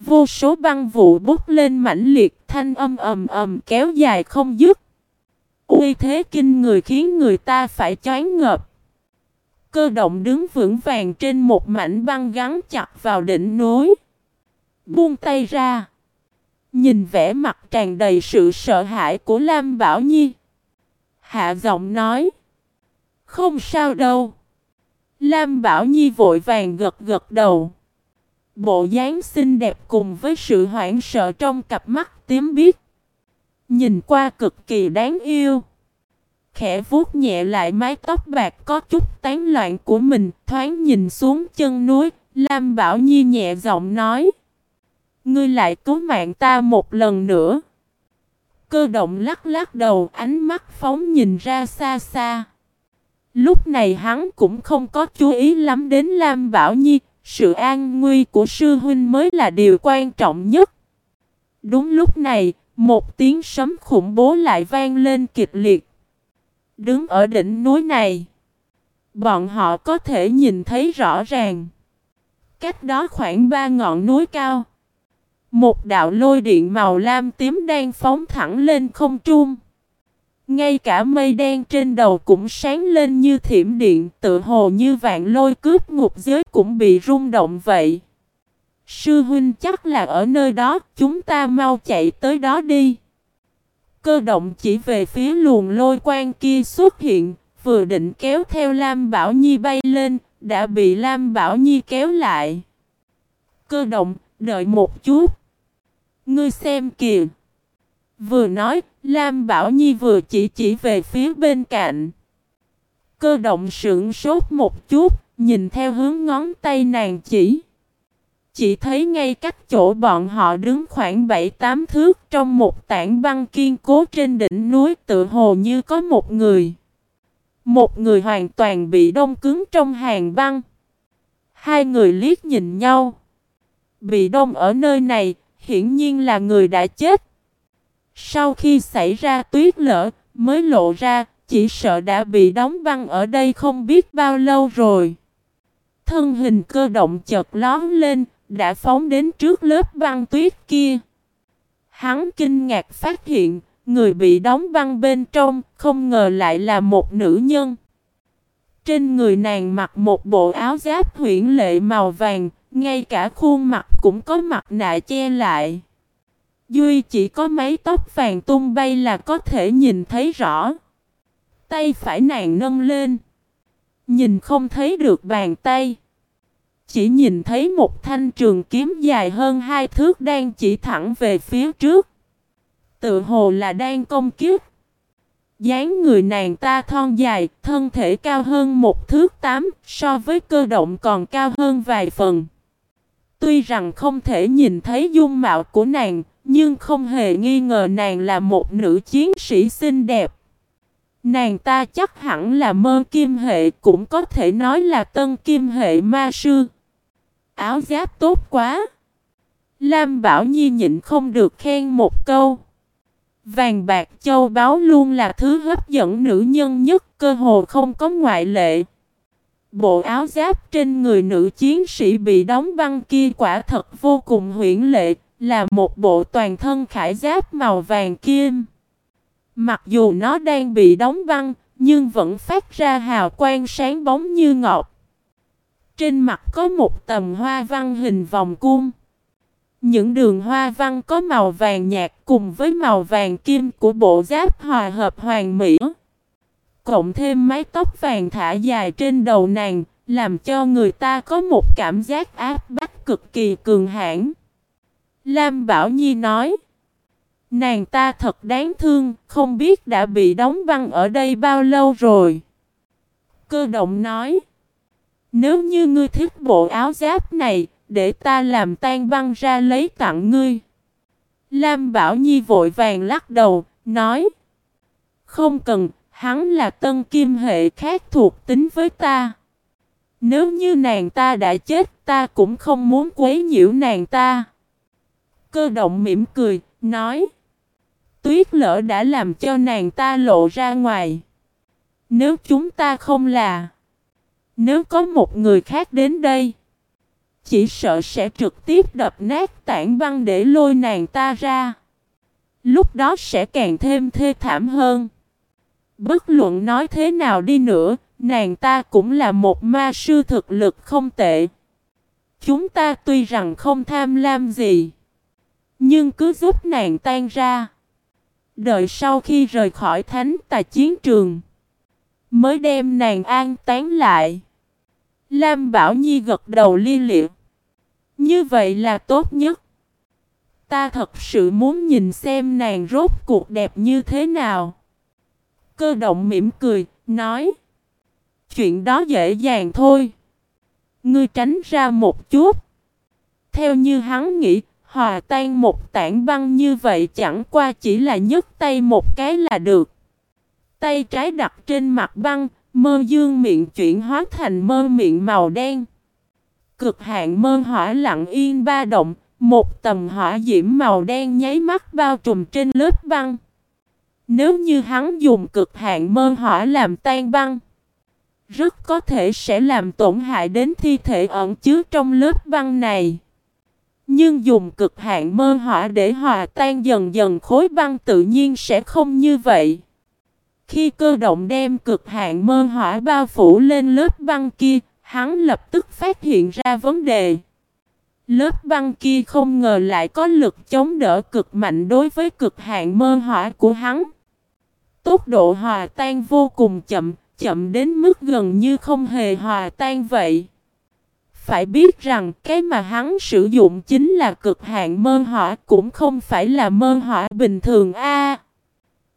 Vô số băng vụ bút lên mãnh liệt, thanh âm ầm ầm kéo dài không dứt. Uy thế kinh người khiến người ta phải choáng ngợp. Cơ động đứng vững vàng trên một mảnh băng gắn chặt vào đỉnh núi. Buông tay ra. Nhìn vẻ mặt tràn đầy sự sợ hãi của Lam Bảo Nhi. Hạ giọng nói. Không sao đâu. Lam Bảo Nhi vội vàng gật gật đầu. Bộ dáng xinh đẹp cùng với sự hoảng sợ trong cặp mắt tím biếc. Nhìn qua cực kỳ đáng yêu. Khẽ vuốt nhẹ lại mái tóc bạc có chút tán loạn của mình, thoáng nhìn xuống chân núi, Lam Bảo Nhi nhẹ giọng nói. Ngươi lại cứu mạng ta một lần nữa. Cơ động lắc lắc đầu, ánh mắt phóng nhìn ra xa xa. Lúc này hắn cũng không có chú ý lắm đến Lam Bảo Nhi, sự an nguy của sư huynh mới là điều quan trọng nhất. Đúng lúc này, một tiếng sấm khủng bố lại vang lên kịch liệt. Đứng ở đỉnh núi này, bọn họ có thể nhìn thấy rõ ràng. Cách đó khoảng ba ngọn núi cao. Một đạo lôi điện màu lam tím đang phóng thẳng lên không trung. Ngay cả mây đen trên đầu cũng sáng lên như thiểm điện, tự hồ như vạn lôi cướp ngục giới cũng bị rung động vậy. Sư huynh chắc là ở nơi đó, chúng ta mau chạy tới đó đi. Cơ động chỉ về phía luồng lôi quang kia xuất hiện, vừa định kéo theo Lam Bảo Nhi bay lên, đã bị Lam Bảo Nhi kéo lại. Cơ động, đợi một chút. Ngươi xem kìa. Vừa nói, Lam Bảo Nhi vừa chỉ chỉ về phía bên cạnh. Cơ động sững sốt một chút, nhìn theo hướng ngón tay nàng chỉ. Chỉ thấy ngay cách chỗ bọn họ đứng khoảng 7-8 thước trong một tảng băng kiên cố trên đỉnh núi tự hồ như có một người. Một người hoàn toàn bị đông cứng trong hàng băng. Hai người liếc nhìn nhau. Bị đông ở nơi này, hiển nhiên là người đã chết. Sau khi xảy ra tuyết lở, mới lộ ra, chỉ sợ đã bị đóng băng ở đây không biết bao lâu rồi. Thân hình cơ động chợt lón lên, đã phóng đến trước lớp băng tuyết kia. Hắn kinh ngạc phát hiện, người bị đóng băng bên trong, không ngờ lại là một nữ nhân. Trên người nàng mặc một bộ áo giáp huyển lệ màu vàng, ngay cả khuôn mặt cũng có mặt nạ che lại. Duy chỉ có mấy tóc vàng tung bay là có thể nhìn thấy rõ. Tay phải nàng nâng lên. Nhìn không thấy được bàn tay. Chỉ nhìn thấy một thanh trường kiếm dài hơn hai thước đang chỉ thẳng về phía trước. Tự hồ là đang công kiếp. dáng người nàng ta thon dài, thân thể cao hơn một thước tám, so với cơ động còn cao hơn vài phần. Tuy rằng không thể nhìn thấy dung mạo của nàng, nhưng không hề nghi ngờ nàng là một nữ chiến sĩ xinh đẹp. Nàng ta chắc hẳn là mơ kim hệ cũng có thể nói là tân kim hệ ma sư. Áo giáp tốt quá. Lam Bảo Nhi nhịn không được khen một câu. Vàng bạc châu báu luôn là thứ hấp dẫn nữ nhân nhất cơ hồ không có ngoại lệ. Bộ áo giáp trên người nữ chiến sĩ bị đóng băng kia quả thật vô cùng huyễn lệ, là một bộ toàn thân khải giáp màu vàng kim. Mặc dù nó đang bị đóng băng, nhưng vẫn phát ra hào quang sáng bóng như ngọc. Trên mặt có một tầm hoa văn hình vòng cung. Những đường hoa văn có màu vàng nhạt cùng với màu vàng kim của bộ giáp hòa hợp hoàn mỹ. Cộng thêm mái tóc vàng thả dài trên đầu nàng, làm cho người ta có một cảm giác áp bách cực kỳ cường hãn. Lam Bảo Nhi nói, nàng ta thật đáng thương, không biết đã bị đóng băng ở đây bao lâu rồi. Cơ động nói, nếu như ngươi thích bộ áo giáp này, để ta làm tan băng ra lấy tặng ngươi. Lam Bảo Nhi vội vàng lắc đầu, nói. Không cần, hắn là tân kim hệ khác thuộc tính với ta. Nếu như nàng ta đã chết, ta cũng không muốn quấy nhiễu nàng ta. Cơ động mỉm cười, nói. Tuyết lỡ đã làm cho nàng ta lộ ra ngoài. Nếu chúng ta không là... Nếu có một người khác đến đây chỉ sợ sẽ trực tiếp đập nát tảng băng để lôi nàng ta ra. Lúc đó sẽ càng thêm thê thảm hơn. Bất luận nói thế nào đi nữa, nàng ta cũng là một ma sư thực lực không tệ. Chúng ta tuy rằng không tham lam gì, nhưng cứ giúp nàng tan ra. Đợi sau khi rời khỏi thánh tà chiến trường, mới đem nàng an tán lại. Lam Bảo Nhi gật đầu li liệt. Như vậy là tốt nhất. Ta thật sự muốn nhìn xem nàng rốt cuộc đẹp như thế nào. Cơ động mỉm cười, nói. Chuyện đó dễ dàng thôi. Ngươi tránh ra một chút. Theo như hắn nghĩ, hòa tan một tảng băng như vậy chẳng qua chỉ là nhấc tay một cái là được. Tay trái đặt trên mặt băng, mơ dương miệng chuyển hóa thành mơ miệng màu đen. Cực hạn mơ hỏa lặng yên ba động, một tầm hỏa diễm màu đen nháy mắt bao trùm trên lớp băng. Nếu như hắn dùng cực hạn mơ hỏa làm tan băng, rất có thể sẽ làm tổn hại đến thi thể ẩn chứa trong lớp băng này. Nhưng dùng cực hạn mơ hỏa để hòa tan dần dần khối băng tự nhiên sẽ không như vậy. Khi cơ động đem cực hạn mơ hỏa bao phủ lên lớp băng kia, Hắn lập tức phát hiện ra vấn đề. Lớp băng kia không ngờ lại có lực chống đỡ cực mạnh đối với cực hạn mơ hỏa của hắn. Tốc độ hòa tan vô cùng chậm, chậm đến mức gần như không hề hòa tan vậy. Phải biết rằng cái mà hắn sử dụng chính là cực hạn mơ hỏa, cũng không phải là mơ hỏa bình thường a.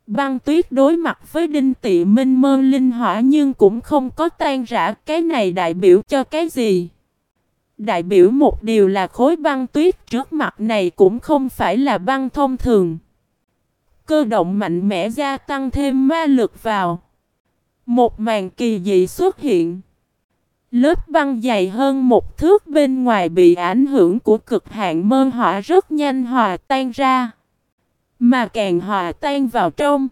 Băng tuyết đối mặt với đinh tị minh mơ linh hỏa nhưng cũng không có tan rã, cái này đại biểu cho cái gì. Đại biểu một điều là khối băng tuyết trước mặt này cũng không phải là băng thông thường. Cơ động mạnh mẽ gia tăng thêm ma lực vào. Một màn kỳ dị xuất hiện. Lớp băng dày hơn một thước bên ngoài bị ảnh hưởng của cực hạn mơ hỏa rất nhanh hòa tan ra. Mà càng hòa tan vào trong.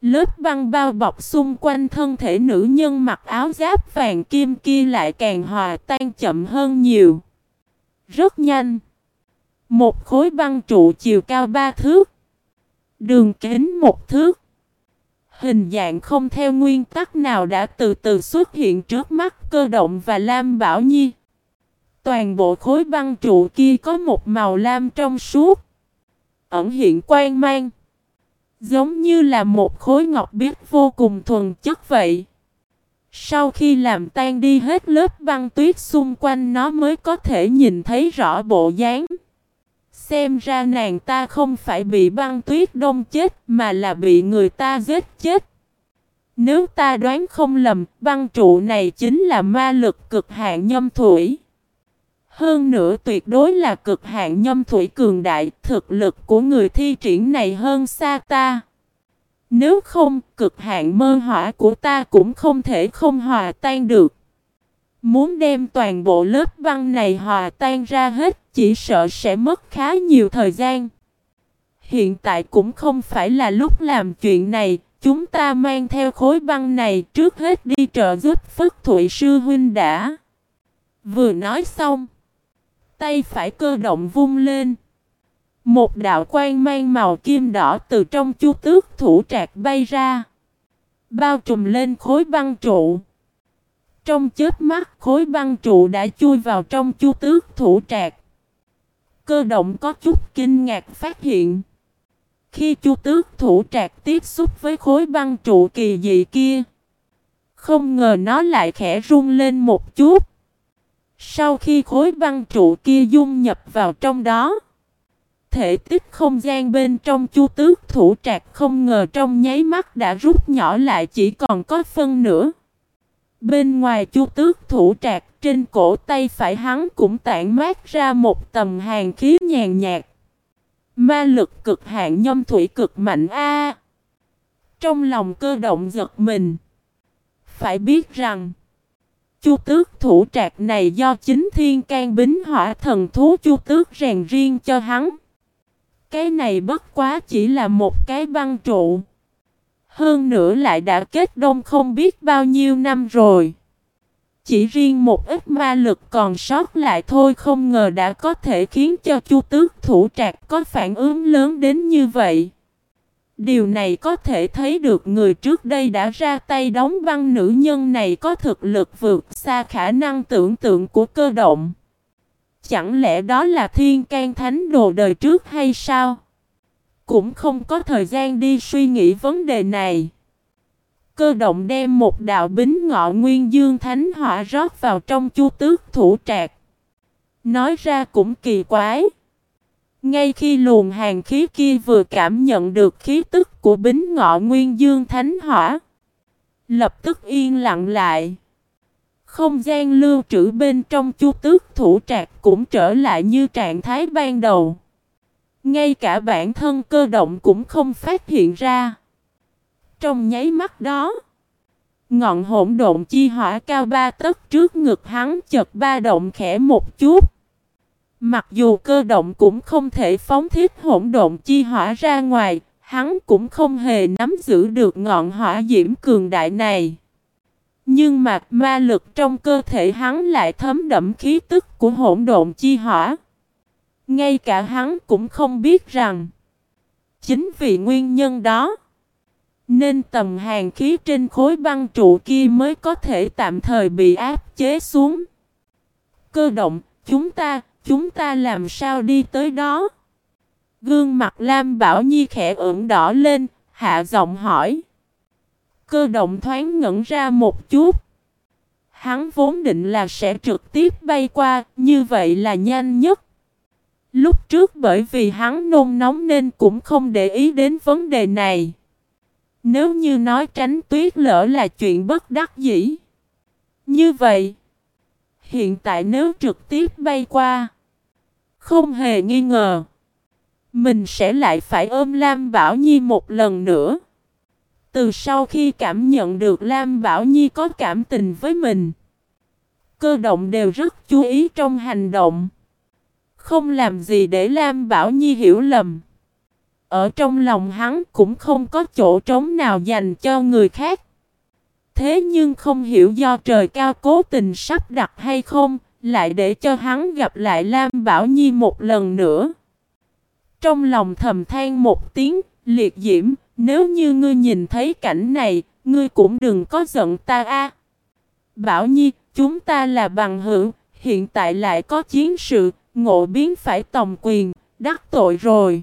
Lớp băng bao bọc xung quanh thân thể nữ nhân mặc áo giáp vàng kim kia lại càng hòa tan chậm hơn nhiều. Rất nhanh. Một khối băng trụ chiều cao ba thước. Đường kính một thước. Hình dạng không theo nguyên tắc nào đã từ từ xuất hiện trước mắt cơ động và Lam Bảo Nhi. Toàn bộ khối băng trụ kia có một màu lam trong suốt, ẩn hiện quang mang. Giống như là một khối ngọc biết vô cùng thuần chất vậy. Sau khi làm tan đi hết lớp băng tuyết xung quanh, nó mới có thể nhìn thấy rõ bộ dáng. Xem ra nàng ta không phải bị băng tuyết đông chết mà là bị người ta giết chết. Nếu ta đoán không lầm, băng trụ này chính là ma lực cực hạn nhâm thủy. Hơn nữa tuyệt đối là cực hạn nhâm thủy cường đại, thực lực của người thi triển này hơn xa ta. Nếu không, cực hạn mơ hỏa của ta cũng không thể không hòa tan được. Muốn đem toàn bộ lớp băng này hòa tan ra hết, chỉ sợ sẽ mất khá nhiều thời gian. Hiện tại cũng không phải là lúc làm chuyện này, chúng ta mang theo khối băng này trước hết đi trợ giúp Phất Thụy Sư Huynh đã. Vừa nói xong, tay phải cơ động vung lên. Một đạo quang mang màu kim đỏ từ trong chu tước thủ trạc bay ra. Bao trùm lên khối băng trụ. Trong chết mắt, khối băng trụ đã chui vào trong chu tước thủ trạc. Cơ động có chút kinh ngạc phát hiện. Khi chu tước thủ trạc tiếp xúc với khối băng trụ kỳ dị kia. Không ngờ nó lại khẽ rung lên một chút. Sau khi khối băng trụ kia dung nhập vào trong đó. Thể tích không gian bên trong chu tước thủ trạc không ngờ trong nháy mắt đã rút nhỏ lại chỉ còn có phân nửa. Bên ngoài chu tước thủ trạc trên cổ tay phải hắn cũng tản mát ra một tầm hàng khí nhàn nhạt. Ma lực cực hạn nhâm thủy cực mạnh a. trong lòng cơ động giật mình. Phải biết rằng, chu tước thủ trạc này do chính thiên can bính hỏa thần thú chu tước rèn riêng cho hắn. Cái này bất quá chỉ là một cái băng trụ. Hơn nữa lại đã kết đông không biết bao nhiêu năm rồi. Chỉ riêng một ít ma lực còn sót lại thôi, không ngờ đã có thể khiến cho chu tước thủ trạc có phản ứng lớn đến như vậy. Điều này có thể thấy được người trước đây đã ra tay đóng băng nữ nhân này có thực lực vượt xa khả năng tưởng tượng của cơ động. Chẳng lẽ đó là thiên can thánh đồ đời trước hay sao? Cũng không có thời gian đi suy nghĩ vấn đề này. Cơ động đem một đạo bính ngọ nguyên dương thánh hỏa rót vào trong chu tước thủ trạc. Nói ra cũng kỳ quái. Ngay khi luồng hàng khí kia vừa cảm nhận được khí tức của bính ngọ nguyên dương thánh hỏa. Lập tức yên lặng lại. Không gian lưu trữ bên trong chu tước thủ trạc cũng trở lại như trạng thái ban đầu. Ngay cả bản thân cơ động cũng không phát hiện ra. Trong nháy mắt đó, ngọn hỗn độn chi hỏa cao ba tấc trước ngực hắn chật ba động khẽ một chút. Mặc dù cơ động cũng không thể phóng thiết hỗn độn chi hỏa ra ngoài, hắn cũng không hề nắm giữ được ngọn hỏa diễm cường đại này. Nhưng mà ma lực trong cơ thể hắn lại thấm đậm khí tức của hỗn độn chi hỏa. Ngay cả hắn cũng không biết rằng Chính vì nguyên nhân đó Nên tầm hàng khí trên khối băng trụ kia mới có thể tạm thời bị áp chế xuống. Cơ động, chúng ta, chúng ta làm sao đi tới đó? Gương mặt Lam Bảo Nhi khẽ ửng đỏ lên, hạ giọng hỏi. Cơ động thoáng ngẩn ra một chút. Hắn vốn định là sẽ trực tiếp bay qua, như vậy là nhanh nhất. Lúc trước bởi vì hắn nôn nóng nên cũng không để ý đến vấn đề này. Nếu như nói tránh tuyết lỡ là chuyện bất đắc dĩ. Như vậy, hiện tại nếu trực tiếp bay qua, không hề nghi ngờ, mình sẽ lại phải ôm Lam Bảo Nhi một lần nữa. Từ sau khi cảm nhận được Lam Bảo Nhi có cảm tình với mình, cơ động đều rất chú ý trong hành động. Không làm gì để Lam Bảo Nhi hiểu lầm. Ở trong lòng hắn cũng không có chỗ trống nào dành cho người khác. Thế nhưng không hiểu do trời cao cố tình sắp đặt hay không, lại để cho hắn gặp lại Lam Bảo Nhi một lần nữa. Trong lòng thầm than một tiếng, liệt diễm, nếu như ngươi nhìn thấy cảnh này, ngươi cũng đừng có giận ta a. Bảo Nhi, chúng ta là bằng hữu, hiện tại lại có chiến sự, Ngộ biến phải tòng quyền, đắc tội rồi.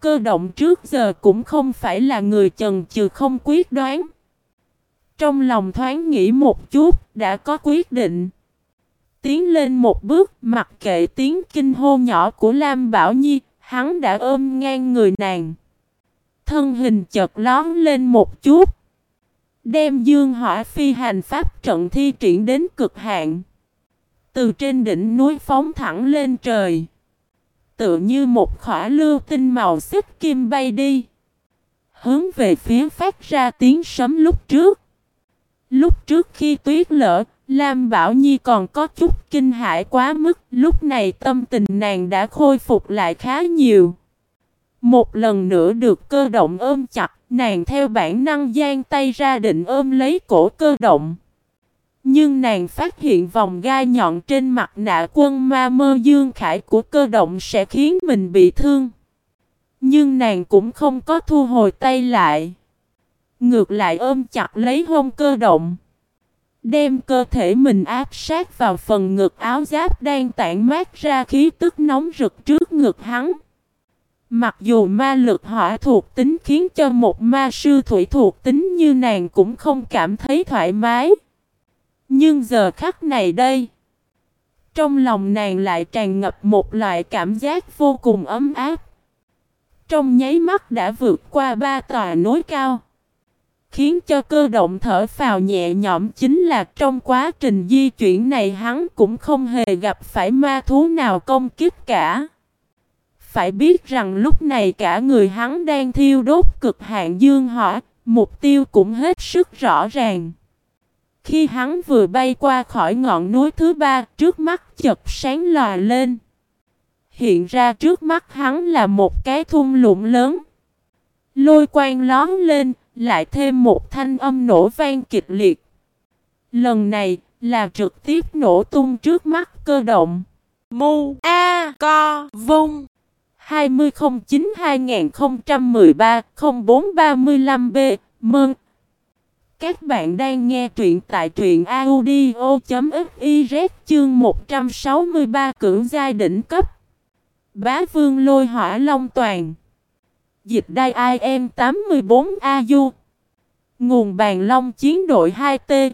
Cơ động trước giờ cũng không phải là người chần chừ không quyết đoán. Trong lòng thoáng nghĩ một chút, đã có quyết định. Tiến lên một bước, mặc kệ tiếng kinh hô nhỏ của Lam Bảo Nhi, hắn đã ôm ngang người nàng. Thân hình chợt lón lên một chút. Đem dương hỏa phi hành pháp trận thi triển đến cực hạn. Từ trên đỉnh núi phóng thẳng lên trời. Tựa như một khỏa lưu tinh màu xích kim bay đi. Hướng về phía phát ra tiếng sấm lúc trước. Lúc trước khi tuyết lỡ, Lam Bảo Nhi còn có chút kinh hãi quá mức. Lúc này tâm tình nàng đã khôi phục lại khá nhiều. Một lần nữa được cơ động ôm chặt, nàng theo bản năng gian tay ra định ôm lấy cổ cơ động. Nhưng nàng phát hiện vòng gai nhọn trên mặt nạ quân ma mơ dương khải của cơ động sẽ khiến mình bị thương. Nhưng nàng cũng không có thu hồi tay lại. Ngược lại ôm chặt lấy hông cơ động. Đem cơ thể mình áp sát vào phần ngực áo giáp đang tản mát ra khí tức nóng rực trước ngực hắn. Mặc dù ma lực hỏa thuộc tính khiến cho một ma sư thủy thuộc tính như nàng cũng không cảm thấy thoải mái. Nhưng giờ khắc này đây, trong lòng nàng lại tràn ngập một loại cảm giác vô cùng ấm áp. Trong nháy mắt đã vượt qua ba tòa núi cao. Khiến cho cơ động thở phào nhẹ nhõm chính là trong quá trình di chuyển này hắn cũng không hề gặp phải ma thú nào công kích cả. Phải biết rằng lúc này cả người hắn đang thiêu đốt cực hạn dương hỏa, mục tiêu cũng hết sức rõ ràng. Khi hắn vừa bay qua khỏi ngọn núi thứ ba, trước mắt chật sáng lòa lên. Hiện ra trước mắt hắn là một cái thung lũng lớn. Lôi quang lón lên, lại thêm một thanh âm nổ vang kịch liệt. Lần này là trực tiếp nổ tung trước mắt cơ động. Mu A Co Vung 2009-2013-0435B Mơn các bạn đang nghe truyện tại truyện audio.fiz chương 163 cưỡng giai đỉnh cấp. Bá vương lôi hỏa long toàn. Dịch đai IM 84AU Nguồn bàn long chiến đội 2T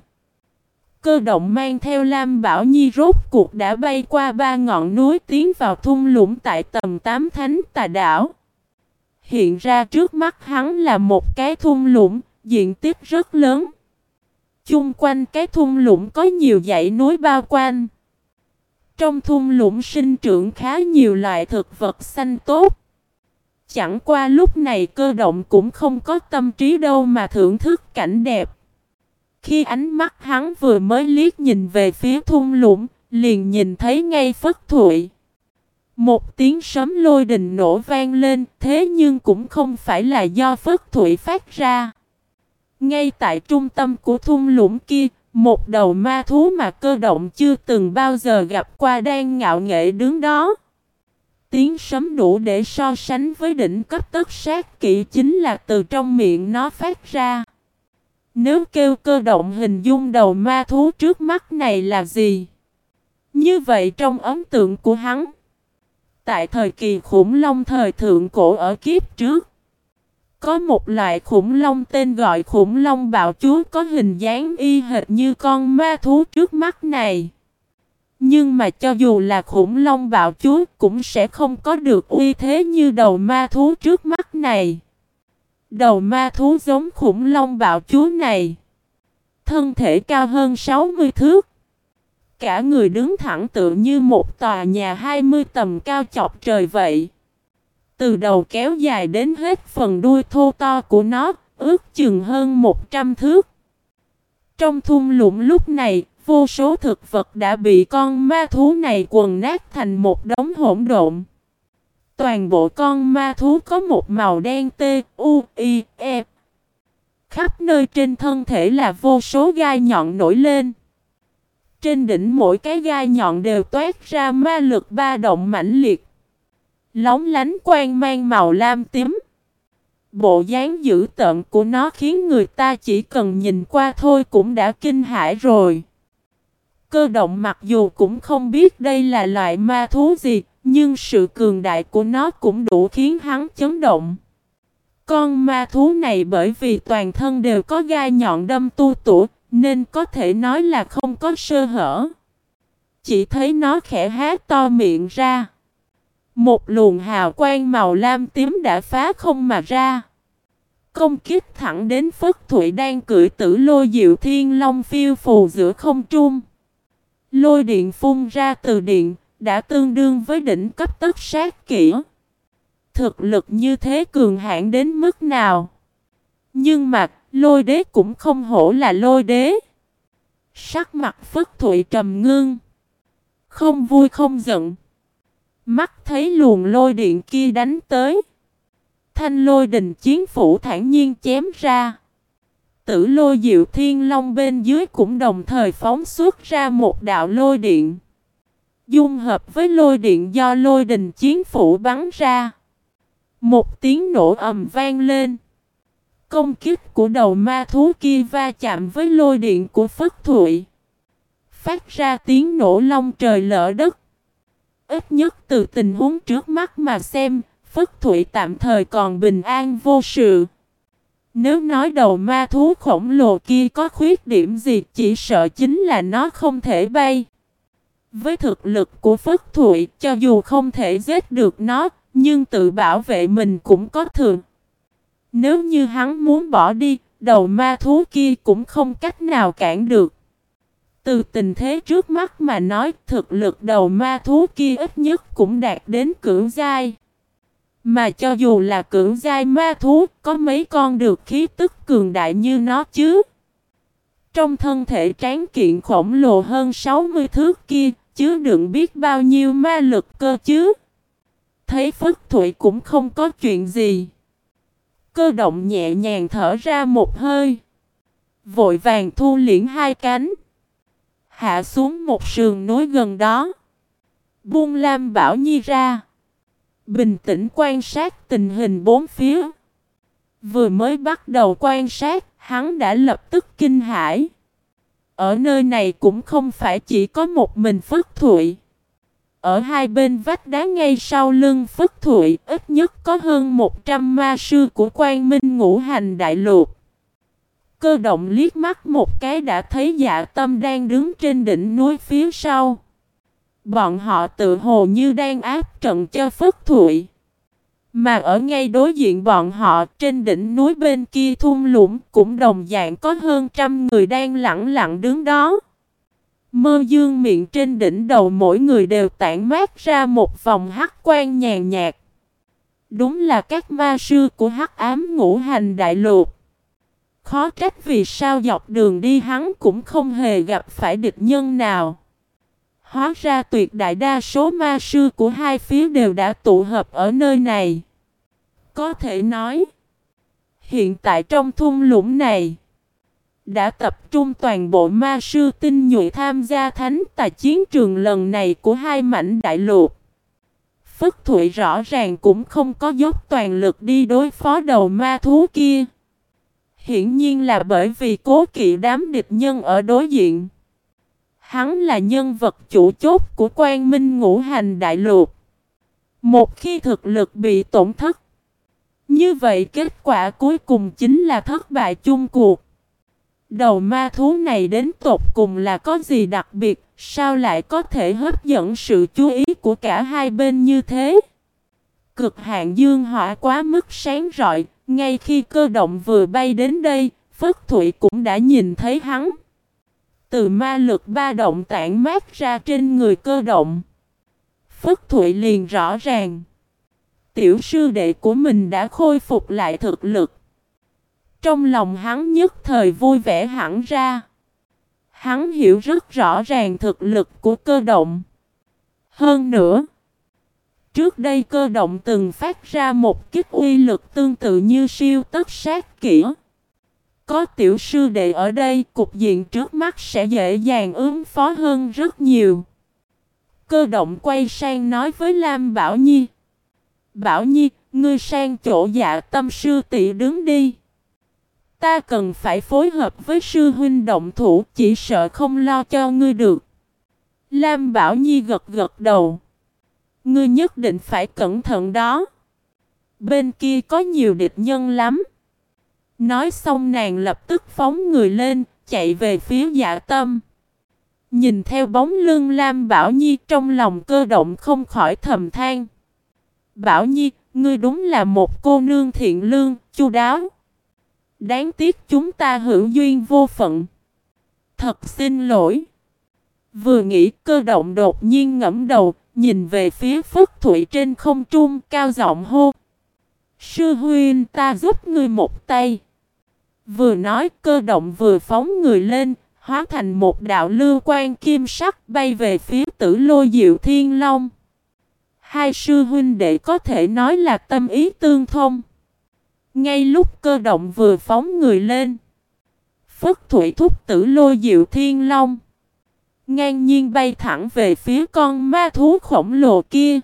Cơ động mang theo Lam Bảo Nhi rốt cuộc đã bay qua ba ngọn núi tiến vào thung lũng tại tầm 8 thánh tà đảo. Hiện ra trước mắt hắn là một cái thung lũng, diện tích rất lớn. Chung quanh cái thung lũng có nhiều dãy núi bao quanh. Trong thung lũng sinh trưởng khá nhiều loại thực vật xanh tốt. Chẳng qua lúc này cơ động cũng không có tâm trí đâu mà thưởng thức cảnh đẹp. Khi ánh mắt hắn vừa mới liếc nhìn về phía thung lũng, liền nhìn thấy ngay Phất Thụy. Một tiếng sấm lôi đình nổ vang lên, thế nhưng cũng không phải là do Phất Thụy phát ra. Ngay tại trung tâm của thung lũng kia, một đầu ma thú mà cơ động chưa từng bao giờ gặp qua đang ngạo nghệ đứng đó. Tiếng sấm đủ để so sánh với đỉnh cấp tất sát kỵ chính là từ trong miệng nó phát ra. Nếu kêu cơ động hình dung đầu ma thú trước mắt này là gì? Như vậy trong ấn tượng của hắn, tại thời kỳ khủng long thời thượng cổ ở kiếp trước, có một loại khủng long tên gọi khủng long bạo chúa có hình dáng y hệt như con ma thú trước mắt này. Nhưng mà cho dù là khủng long bạo chúa cũng sẽ không có được uy thế như đầu ma thú trước mắt này. Đầu ma thú giống khủng long bạo chúa này. Thân thể cao hơn 60 thước. Cả người đứng thẳng tự như một tòa nhà 20 tầng cao chọc trời vậy. Từ đầu kéo dài đến hết phần đuôi thô to của nó, ước chừng hơn 100 thước. Trong thung lũng lúc này, vô số thực vật đã bị con ma thú này quần nát thành một đống hỗn độn. Toàn bộ con ma thú có một màu đen t u, i, e. Khắp nơi trên thân thể là vô số gai nhọn nổi lên. Trên đỉnh mỗi cái gai nhọn đều toát ra ma lực ba động mãnh liệt. Lóng lánh quang mang màu lam tím. Bộ dáng dữ tợn của nó khiến người ta chỉ cần nhìn qua thôi cũng đã kinh hãi rồi. Cơ động mặc dù cũng không biết đây là loại ma thú gì, nhưng sự cường đại của nó cũng đủ khiến hắn chấn động. Con ma thú này bởi vì toàn thân đều có gai nhọn đâm tu tủ, nên có thể nói là không có sơ hở. Chỉ thấy nó khẽ há to miệng ra. Một luồng hào quang màu lam tím đã phá không mà ra. Công kích thẳng đến Phất Thụy đang cưỡi tử lôi diệu thiên long phiêu phù giữa không trung. Lôi điện phun ra từ điện, đã tương đương với đỉnh cấp tất sát kỹ. Thực lực như thế cường hãn đến mức nào? Nhưng mà, lôi đế cũng không hổ là lôi đế. Sắc mặt phất thụy trầm ngưng. Không vui không giận. Mắt thấy luồng lôi điện kia đánh tới. Thanh lôi đình chiến phủ thản nhiên chém ra. Tử lôi diệu thiên long bên dưới cũng đồng thời phóng xuất ra một đạo lôi điện. Dung hợp với lôi điện do lôi đình chiến phủ bắn ra. Một tiếng nổ ầm vang lên. Công kích của đầu ma thú kia va chạm với lôi điện của Phất Thụy. Phát ra tiếng nổ long trời lỡ đất. Ít nhất từ tình huống trước mắt mà xem, Phất Thụy tạm thời còn bình an vô sự. Nếu nói đầu ma thú khổng lồ kia có khuyết điểm gì chỉ sợ chính là nó không thể bay. Với thực lực của Phất Thụy, cho dù không thể giết được nó, nhưng tự bảo vệ mình cũng có thường. Nếu như hắn muốn bỏ đi, đầu ma thú kia cũng không cách nào cản được. Từ tình thế trước mắt mà nói, thực lực đầu ma thú kia ít nhất cũng đạt đến cưỡng giai. Mà cho dù là cưỡng giai ma thú, có mấy con được khí tức cường đại như nó chứ. Trong thân thể tráng kiện khổng lồ hơn 60 thước kia, chứ đừng biết bao nhiêu ma lực cơ chứ. Thấy Phất Thụy cũng không có chuyện gì. Cơ động nhẹ nhàng thở ra một hơi. Vội vàng thu liễn hai cánh. Hạ xuống một sườn núi gần đó. Buông Lam Bảo Nhi ra. Bình tĩnh quan sát tình hình bốn phía. Vừa mới bắt đầu quan sát, hắn đã lập tức kinh hãi. Ở nơi này cũng không phải chỉ có một mình Phất Thụy. Ở hai bên vách đá ngay sau lưng Phất Thụy, ít nhất có hơn 100 ma sư của quan minh ngũ hành đại lục. Cơ động liếc mắt một cái đã thấy dạ tâm đang đứng trên đỉnh núi phía sau. Bọn họ tự hồ như đang áp trận cho Phất Thụy. Mà ở ngay đối diện bọn họ, trên đỉnh núi bên kia thung lũng cũng đồng dạng có hơn trăm người đang lặng lặng đứng đó. Mơ dương miệng trên đỉnh đầu mỗi người đều tản mát ra một vòng hắc quan nhàn nhạt. Đúng là các ma sư của hắc ám ngũ hành đại lục. Khó trách vì sao dọc đường đi hắn cũng không hề gặp phải địch nhân nào. Hóa ra tuyệt đại đa số ma sư của hai phía đều đã tụ hợp ở nơi này. Có thể nói, hiện tại trong thung lũng này, đã tập trung toàn bộ ma sư tinh nhuệ tham gia thánh tài chiến trường lần này của hai mảnh đại lục. Phất Thụy rõ ràng cũng không có dốc toàn lực đi đối phó đầu ma thú kia. Hiển nhiên là bởi vì cố kỵ đám địch nhân ở đối diện. Hắn là nhân vật chủ chốt của quan minh ngũ hành đại lục. Một khi thực lực bị tổn thất, như vậy kết quả cuối cùng chính là thất bại chung cuộc. Đầu ma thú này đến tột cùng là có gì đặc biệt, sao lại có thể hấp dẫn sự chú ý của cả hai bên như thế? Cực hạn dương hỏa quá mức sáng rọi, ngay khi cơ động vừa bay đến đây, Phất Thụy cũng đã nhìn thấy hắn. Từ ma lực ba động tản mát ra trên người cơ động. Phất Thụy liền rõ ràng. Tiểu sư đệ của mình đã khôi phục lại thực lực. Trong lòng hắn nhất thời vui vẻ hẳn ra. Hắn hiểu rất rõ ràng thực lực của cơ động. Hơn nữa, trước đây cơ động từng phát ra một kích uy lực tương tự như siêu tất sát kỹ. Có tiểu sư đệ ở đây, cục diện trước mắt sẽ dễ dàng ứng phó hơn rất nhiều. Cơ động quay sang nói với Lam Bảo Nhi. Bảo Nhi, ngươi sang chỗ dạ tâm sư tỷ đứng đi. Ta cần phải phối hợp với sư huynh động thủ, chỉ sợ không lo cho ngươi được. Lam Bảo Nhi gật gật đầu. Ngươi nhất định phải cẩn thận đó. Bên kia có nhiều địch nhân lắm. Nói xong nàng lập tức phóng người lên, chạy về phía dạ tâm. Nhìn theo bóng lưng Lam Bảo Nhi trong lòng cơ động không khỏi thầm than. Bảo Nhi, ngươi đúng là một cô nương thiện lương, chu đáo. Đáng tiếc chúng ta hữu duyên vô phận. Thật xin lỗi. Vừa nghĩ cơ động đột nhiên ngẫm đầu, nhìn về phía Phất Thụy trên không trung cao giọng hô. Sư huynh ta giúp ngươi một tay. Vừa nói cơ động vừa phóng người lên, hóa thành một đạo lưu quan kim sắc bay về phía tử lôi diệu thiên long. Hai sư huynh đệ có thể nói là tâm ý tương thông. Ngay lúc cơ động vừa phóng người lên. Phất Thủy thúc tử lôi diệu thiên long. Ngang nhiên bay thẳng về phía con ma thú khổng lồ kia.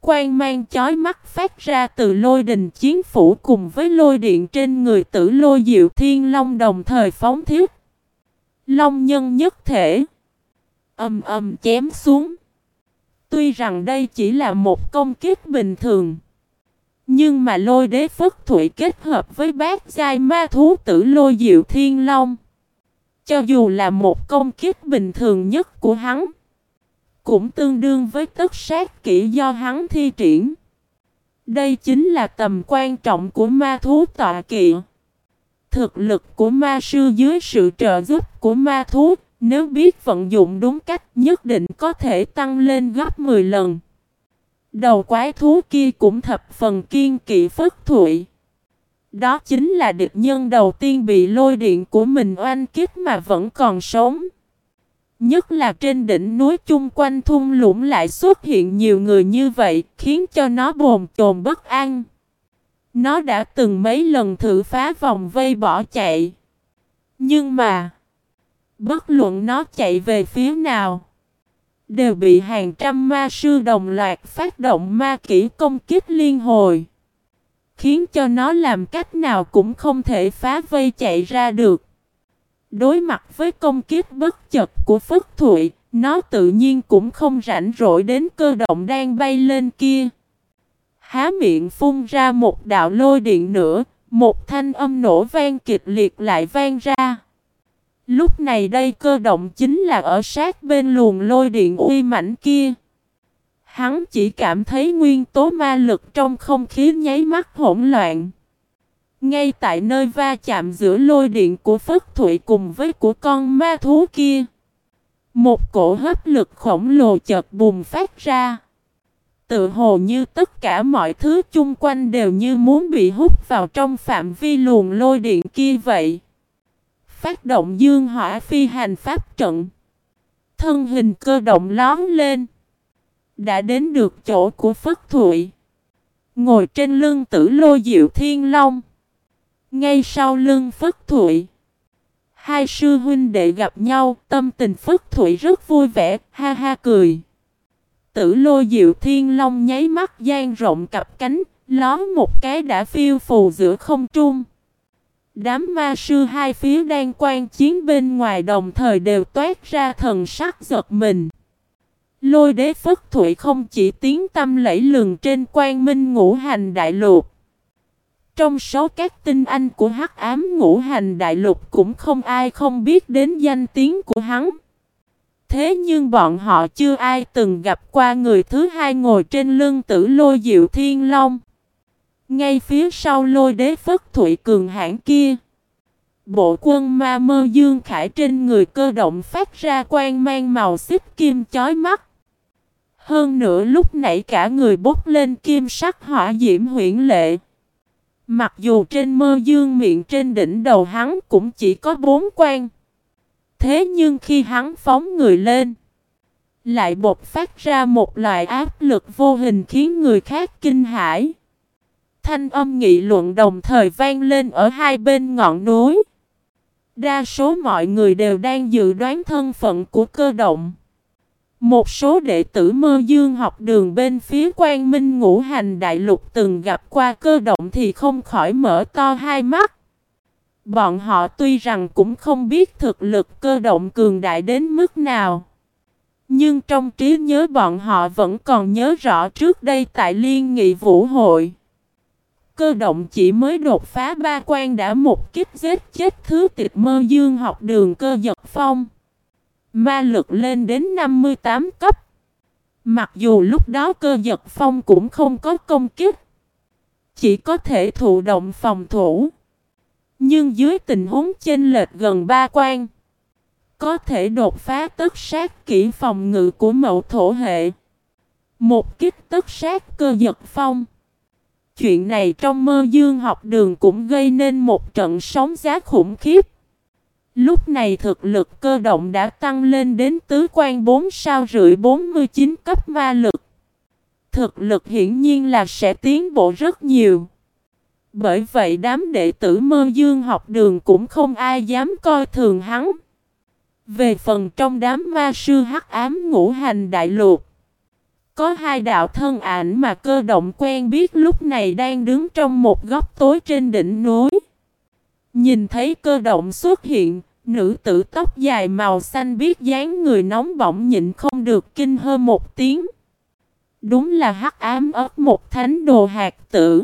Quang mang chói mắt phát ra từ lôi đình chiến phủ cùng với lôi điện trên người tử lôi diệu thiên long đồng thời phóng thiết. Long nhân nhất thể. Âm âm chém xuống. Tuy rằng đây chỉ là một công kích bình thường. Nhưng mà lôi đế phất thủy kết hợp với bát giai ma thú tử lôi diệu thiên long. Cho dù là một công kích bình thường nhất của hắn. Cũng tương đương với tất sát kỹ do hắn thi triển. Đây chính là tầm quan trọng của ma thú tọa kỵ. Thực lực của ma sư dưới sự trợ giúp của ma thú, nếu biết vận dụng đúng cách nhất định có thể tăng lên gấp 10 lần. Đầu quái thú kia cũng thập phần kiên kỵ phất thụy. Đó chính là địch nhân đầu tiên bị lôi điện của mình oanh kích mà vẫn còn sống. Nhất là trên đỉnh núi chung quanh thung lũng lại xuất hiện nhiều người như vậy, khiến cho nó bồn chồn bất an. Nó đã từng mấy lần thử phá vòng vây bỏ chạy. Nhưng mà, bất luận nó chạy về phía nào, đều bị hàng trăm ma sư đồng loạt phát động ma kỹ công kích liên hồi. Khiến cho nó làm cách nào cũng không thể phá vây chạy ra được. Đối mặt với công kiếp bất chật của Phất Thụy, nó tự nhiên cũng không rảnh rỗi đến cơ động đang bay lên kia. Há miệng phun ra một đạo lôi điện nữa, một thanh âm nổ vang kịch liệt lại vang ra. Lúc này đây cơ động chính là ở sát bên luồng lôi điện uy mảnh kia. Hắn chỉ cảm thấy nguyên tố ma lực trong không khí nháy mắt hỗn loạn. Ngay tại nơi va chạm giữa lôi điện của Phất Thụy cùng với của con ma thú kia. Một cổ hấp lực khổng lồ chợt bùng phát ra. Tự hồ như tất cả mọi thứ chung quanh đều như muốn bị hút vào trong phạm vi luồng lôi điện kia vậy. Phát động dương hỏa phi hành pháp trận. Thân hình cơ động lón lên. Đã đến được chỗ của Phất Thụy. Ngồi trên lưng tử Lô diệu thiên long. Ngay sau lưng Phất Thụy. Hai sư huynh đệ gặp nhau, tâm tình Phất Thụy rất vui vẻ, ha ha cười. Tử Lô diệu thiên long nháy mắt gian rộng cặp cánh, ló một cái đã phiêu phù giữa không trung. Đám ma sư hai phía đang quan chiến bên ngoài đồng thời đều toát ra thần sắc giật mình. Lôi đế phất thủy không chỉ tiếng tâm lẫy lừng trên quan minh ngũ hành đại lục. Trong số các tinh anh của hắc ám ngũ hành đại lục cũng không ai không biết đến danh tiếng của hắn. Thế nhưng bọn họ chưa ai từng gặp qua người thứ hai ngồi trên lưng tử lôi diệu thiên long. Ngay phía sau lôi đế phất thủy cường hãn kia. Bộ quân ma mơ dương khải trên người cơ động phát ra quang mang màu xích kim chói mắt. Hơn nữa lúc nãy cả người bốc lên kim sắc hỏa diễm huyển lệ. Mặc dù trên mơ dương miệng trên đỉnh đầu hắn cũng chỉ có bốn quan. Thế nhưng khi hắn phóng người lên, lại bộc phát ra một loại áp lực vô hình khiến người khác kinh hãi. Thanh âm nghị luận đồng thời vang lên ở hai bên ngọn núi. Đa số mọi người đều đang dự đoán thân phận của cơ động. Một số đệ tử mơ dương học đường bên phía quan minh ngũ hành đại lục từng gặp qua cơ động thì không khỏi mở to hai mắt. Bọn họ tuy rằng cũng không biết thực lực cơ động cường đại đến mức nào. Nhưng trong trí nhớ bọn họ vẫn còn nhớ rõ trước đây tại Liên nghị Vũ Hội. Cơ động chỉ mới đột phá ba quan đã một kích giết chết thứ tịch mơ dương học đường cơ giật phong. Ma lực lên đến 58 cấp. Mặc dù lúc đó cơ giật phong cũng không có công kích. Chỉ có thể thụ động phòng thủ. Nhưng dưới tình huống chênh lệch gần ba quan. có thể đột phá tất sát kỹ phòng ngự của mậu thổ hệ. Một kích tất sát cơ giật phong. Chuyện này trong mơ dương học đường cũng gây nên một trận sóng giá khủng khiếp. Lúc này thực lực cơ động đã tăng lên đến tứ quan 4 sao rưỡi 49 cấp ma lực. Thực lực hiển nhiên là sẽ tiến bộ rất nhiều. Bởi vậy đám đệ tử mơ dương học đường cũng không ai dám coi thường hắn. Về phần trong đám ma sư hắc ám ngũ hành đại lục. Có hai đạo thân ảnh mà cơ động quen biết lúc này đang đứng trong một góc tối trên đỉnh núi. Nhìn thấy cơ động xuất hiện, nữ tử tóc dài màu xanh biết dáng người nóng bỏng nhịn không được kinh hơn một tiếng. Đúng là hắc ám ớt một thánh đồ hạt tử.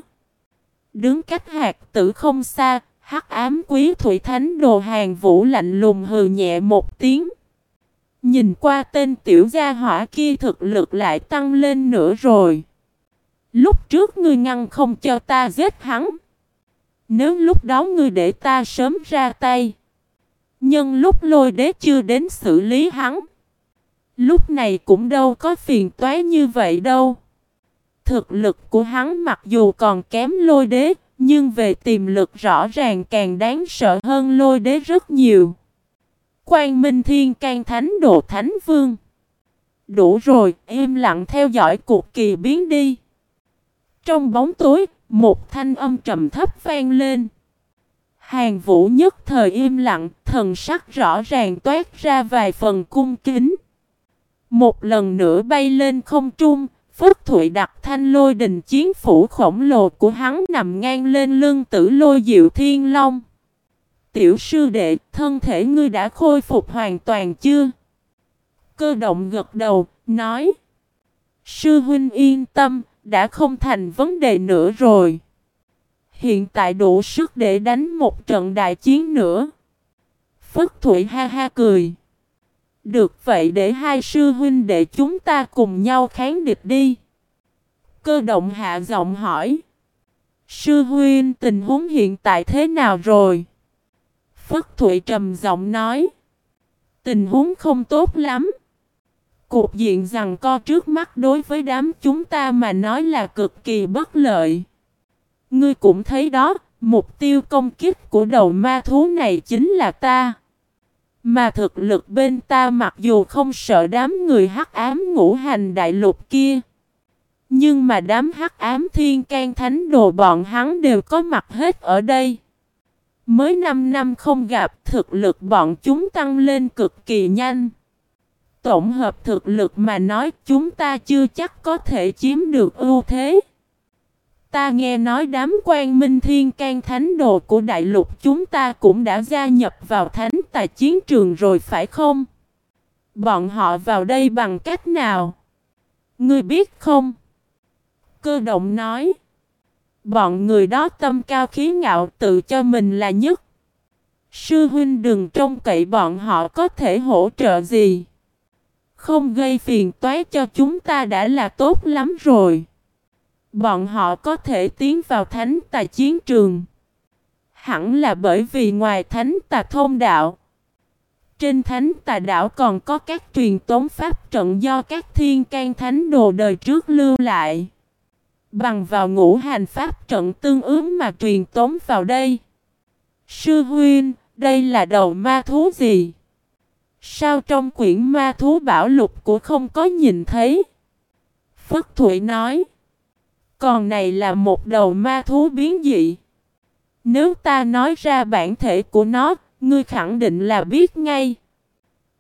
Đứng cách hạt tử không xa, hắc ám quý thủy thánh đồ hàng vũ lạnh lùng hừ nhẹ một tiếng. Nhìn qua tên tiểu gia hỏa kia thực lực lại tăng lên nữa rồi. Lúc trước ngươi ngăn không cho ta giết hắn. Nếu lúc đó ngươi để ta sớm ra tay. Nhưng lúc lôi đế chưa đến xử lý hắn. Lúc này cũng đâu có phiền toái như vậy đâu. Thực lực của hắn mặc dù còn kém lôi đế, nhưng về tiềm lực rõ ràng càng đáng sợ hơn lôi đế rất nhiều. Quang Minh Thiên can Thánh Độ Thánh Vương. Đủ rồi, im lặng theo dõi cuộc kỳ biến đi. Trong bóng tối, một thanh âm trầm thấp vang lên. Hàng vũ nhất thời im lặng, thần sắc rõ ràng toát ra vài phần cung kính. Một lần nữa bay lên không trung, Phất Thụy đặt thanh lôi đình chiến phủ khổng lồ của hắn nằm ngang lên lưng tử lôi diệu thiên long. Tiểu sư đệ, thân thể ngươi đã khôi phục hoàn toàn chưa? Cơ động gật đầu, nói. Sư huynh yên tâm, đã không thành vấn đề nữa rồi. Hiện tại đủ sức để đánh một trận đại chiến nữa. Phất Thụy ha ha cười. Được vậy để hai sư huynh để chúng ta cùng nhau kháng địch đi. Cơ động hạ giọng hỏi. Sư huynh tình huống hiện tại thế nào rồi? Phất Thụy trầm giọng nói. Tình huống không tốt lắm. Cuộc diện rằng co trước mắt đối với đám chúng ta mà nói là cực kỳ bất lợi. Ngươi cũng thấy đó, mục tiêu công kích của đầu ma thú này chính là ta. Mà thực lực bên ta mặc dù không sợ đám người hắc ám ngũ hành đại lục kia. Nhưng mà đám hắc ám thiên can thánh đồ bọn hắn đều có mặt hết ở đây. Mới 5 năm không gặp, thực lực bọn chúng tăng lên cực kỳ nhanh. Tổng hợp thực lực mà nói, chúng ta chưa chắc có thể chiếm được ưu thế. Ta nghe nói đám quan minh thiên can thánh đồ của đại lục chúng ta cũng đã gia nhập vào thánh tại chiến trường rồi phải không? Bọn họ vào đây bằng cách nào? Ngươi biết không? Cơ động nói. Bọn người đó tâm cao khí ngạo, tự cho mình là nhất. Sư huynh đừng trông cậy bọn họ có thể hỗ trợ gì. Không gây phiền toái cho chúng ta đã là tốt lắm rồi. Bọn họ có thể tiến vào thánh tà chiến trường. Hẳn là bởi vì ngoài thánh tà thông đạo. Trên thánh tà đảo còn có các truyền tống pháp trận do các thiên can thánh đồ đời trước lưu lại. Bằng vào ngũ hành pháp trận tương ứng mà truyền tống vào đây. Sư huynh, đây là đầu ma thú gì? Sao trong quyển ma thú bảo lục của không có nhìn thấy? Phất Thụy nói. Còn này là một đầu ma thú biến dị. Nếu ta nói ra bản thể của nó, ngươi khẳng định là biết ngay.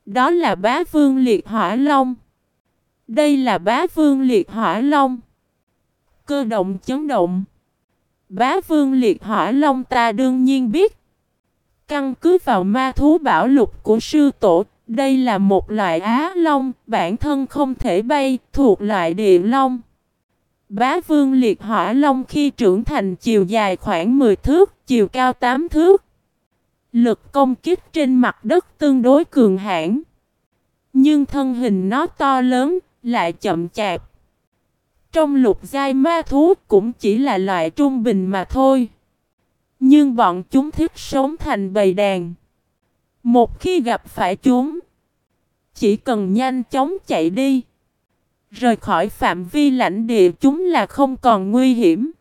Đó là bá vương liệt hỏa long. Đây là bá vương liệt hỏa long. Cơ động chấn động. Bá vương liệt hỏa long ta đương nhiên biết. Căn cứ vào ma thú bảo lục của sư tổ, đây là một loại á long, bản thân không thể bay, thuộc loại địa long. Bá vương liệt hỏa long khi trưởng thành chiều dài khoảng 10 thước, chiều cao 8 thước. Lực công kích trên mặt đất tương đối cường hãn. Nhưng thân hình nó to lớn, lại chậm chạp. Trong lục giai ma thú cũng chỉ là loại trung bình mà thôi. Nhưng bọn chúng thích sống thành bầy đàn. Một khi gặp phải chúng, chỉ cần nhanh chóng chạy đi, rời khỏi phạm vi lãnh địa chúng là không còn nguy hiểm.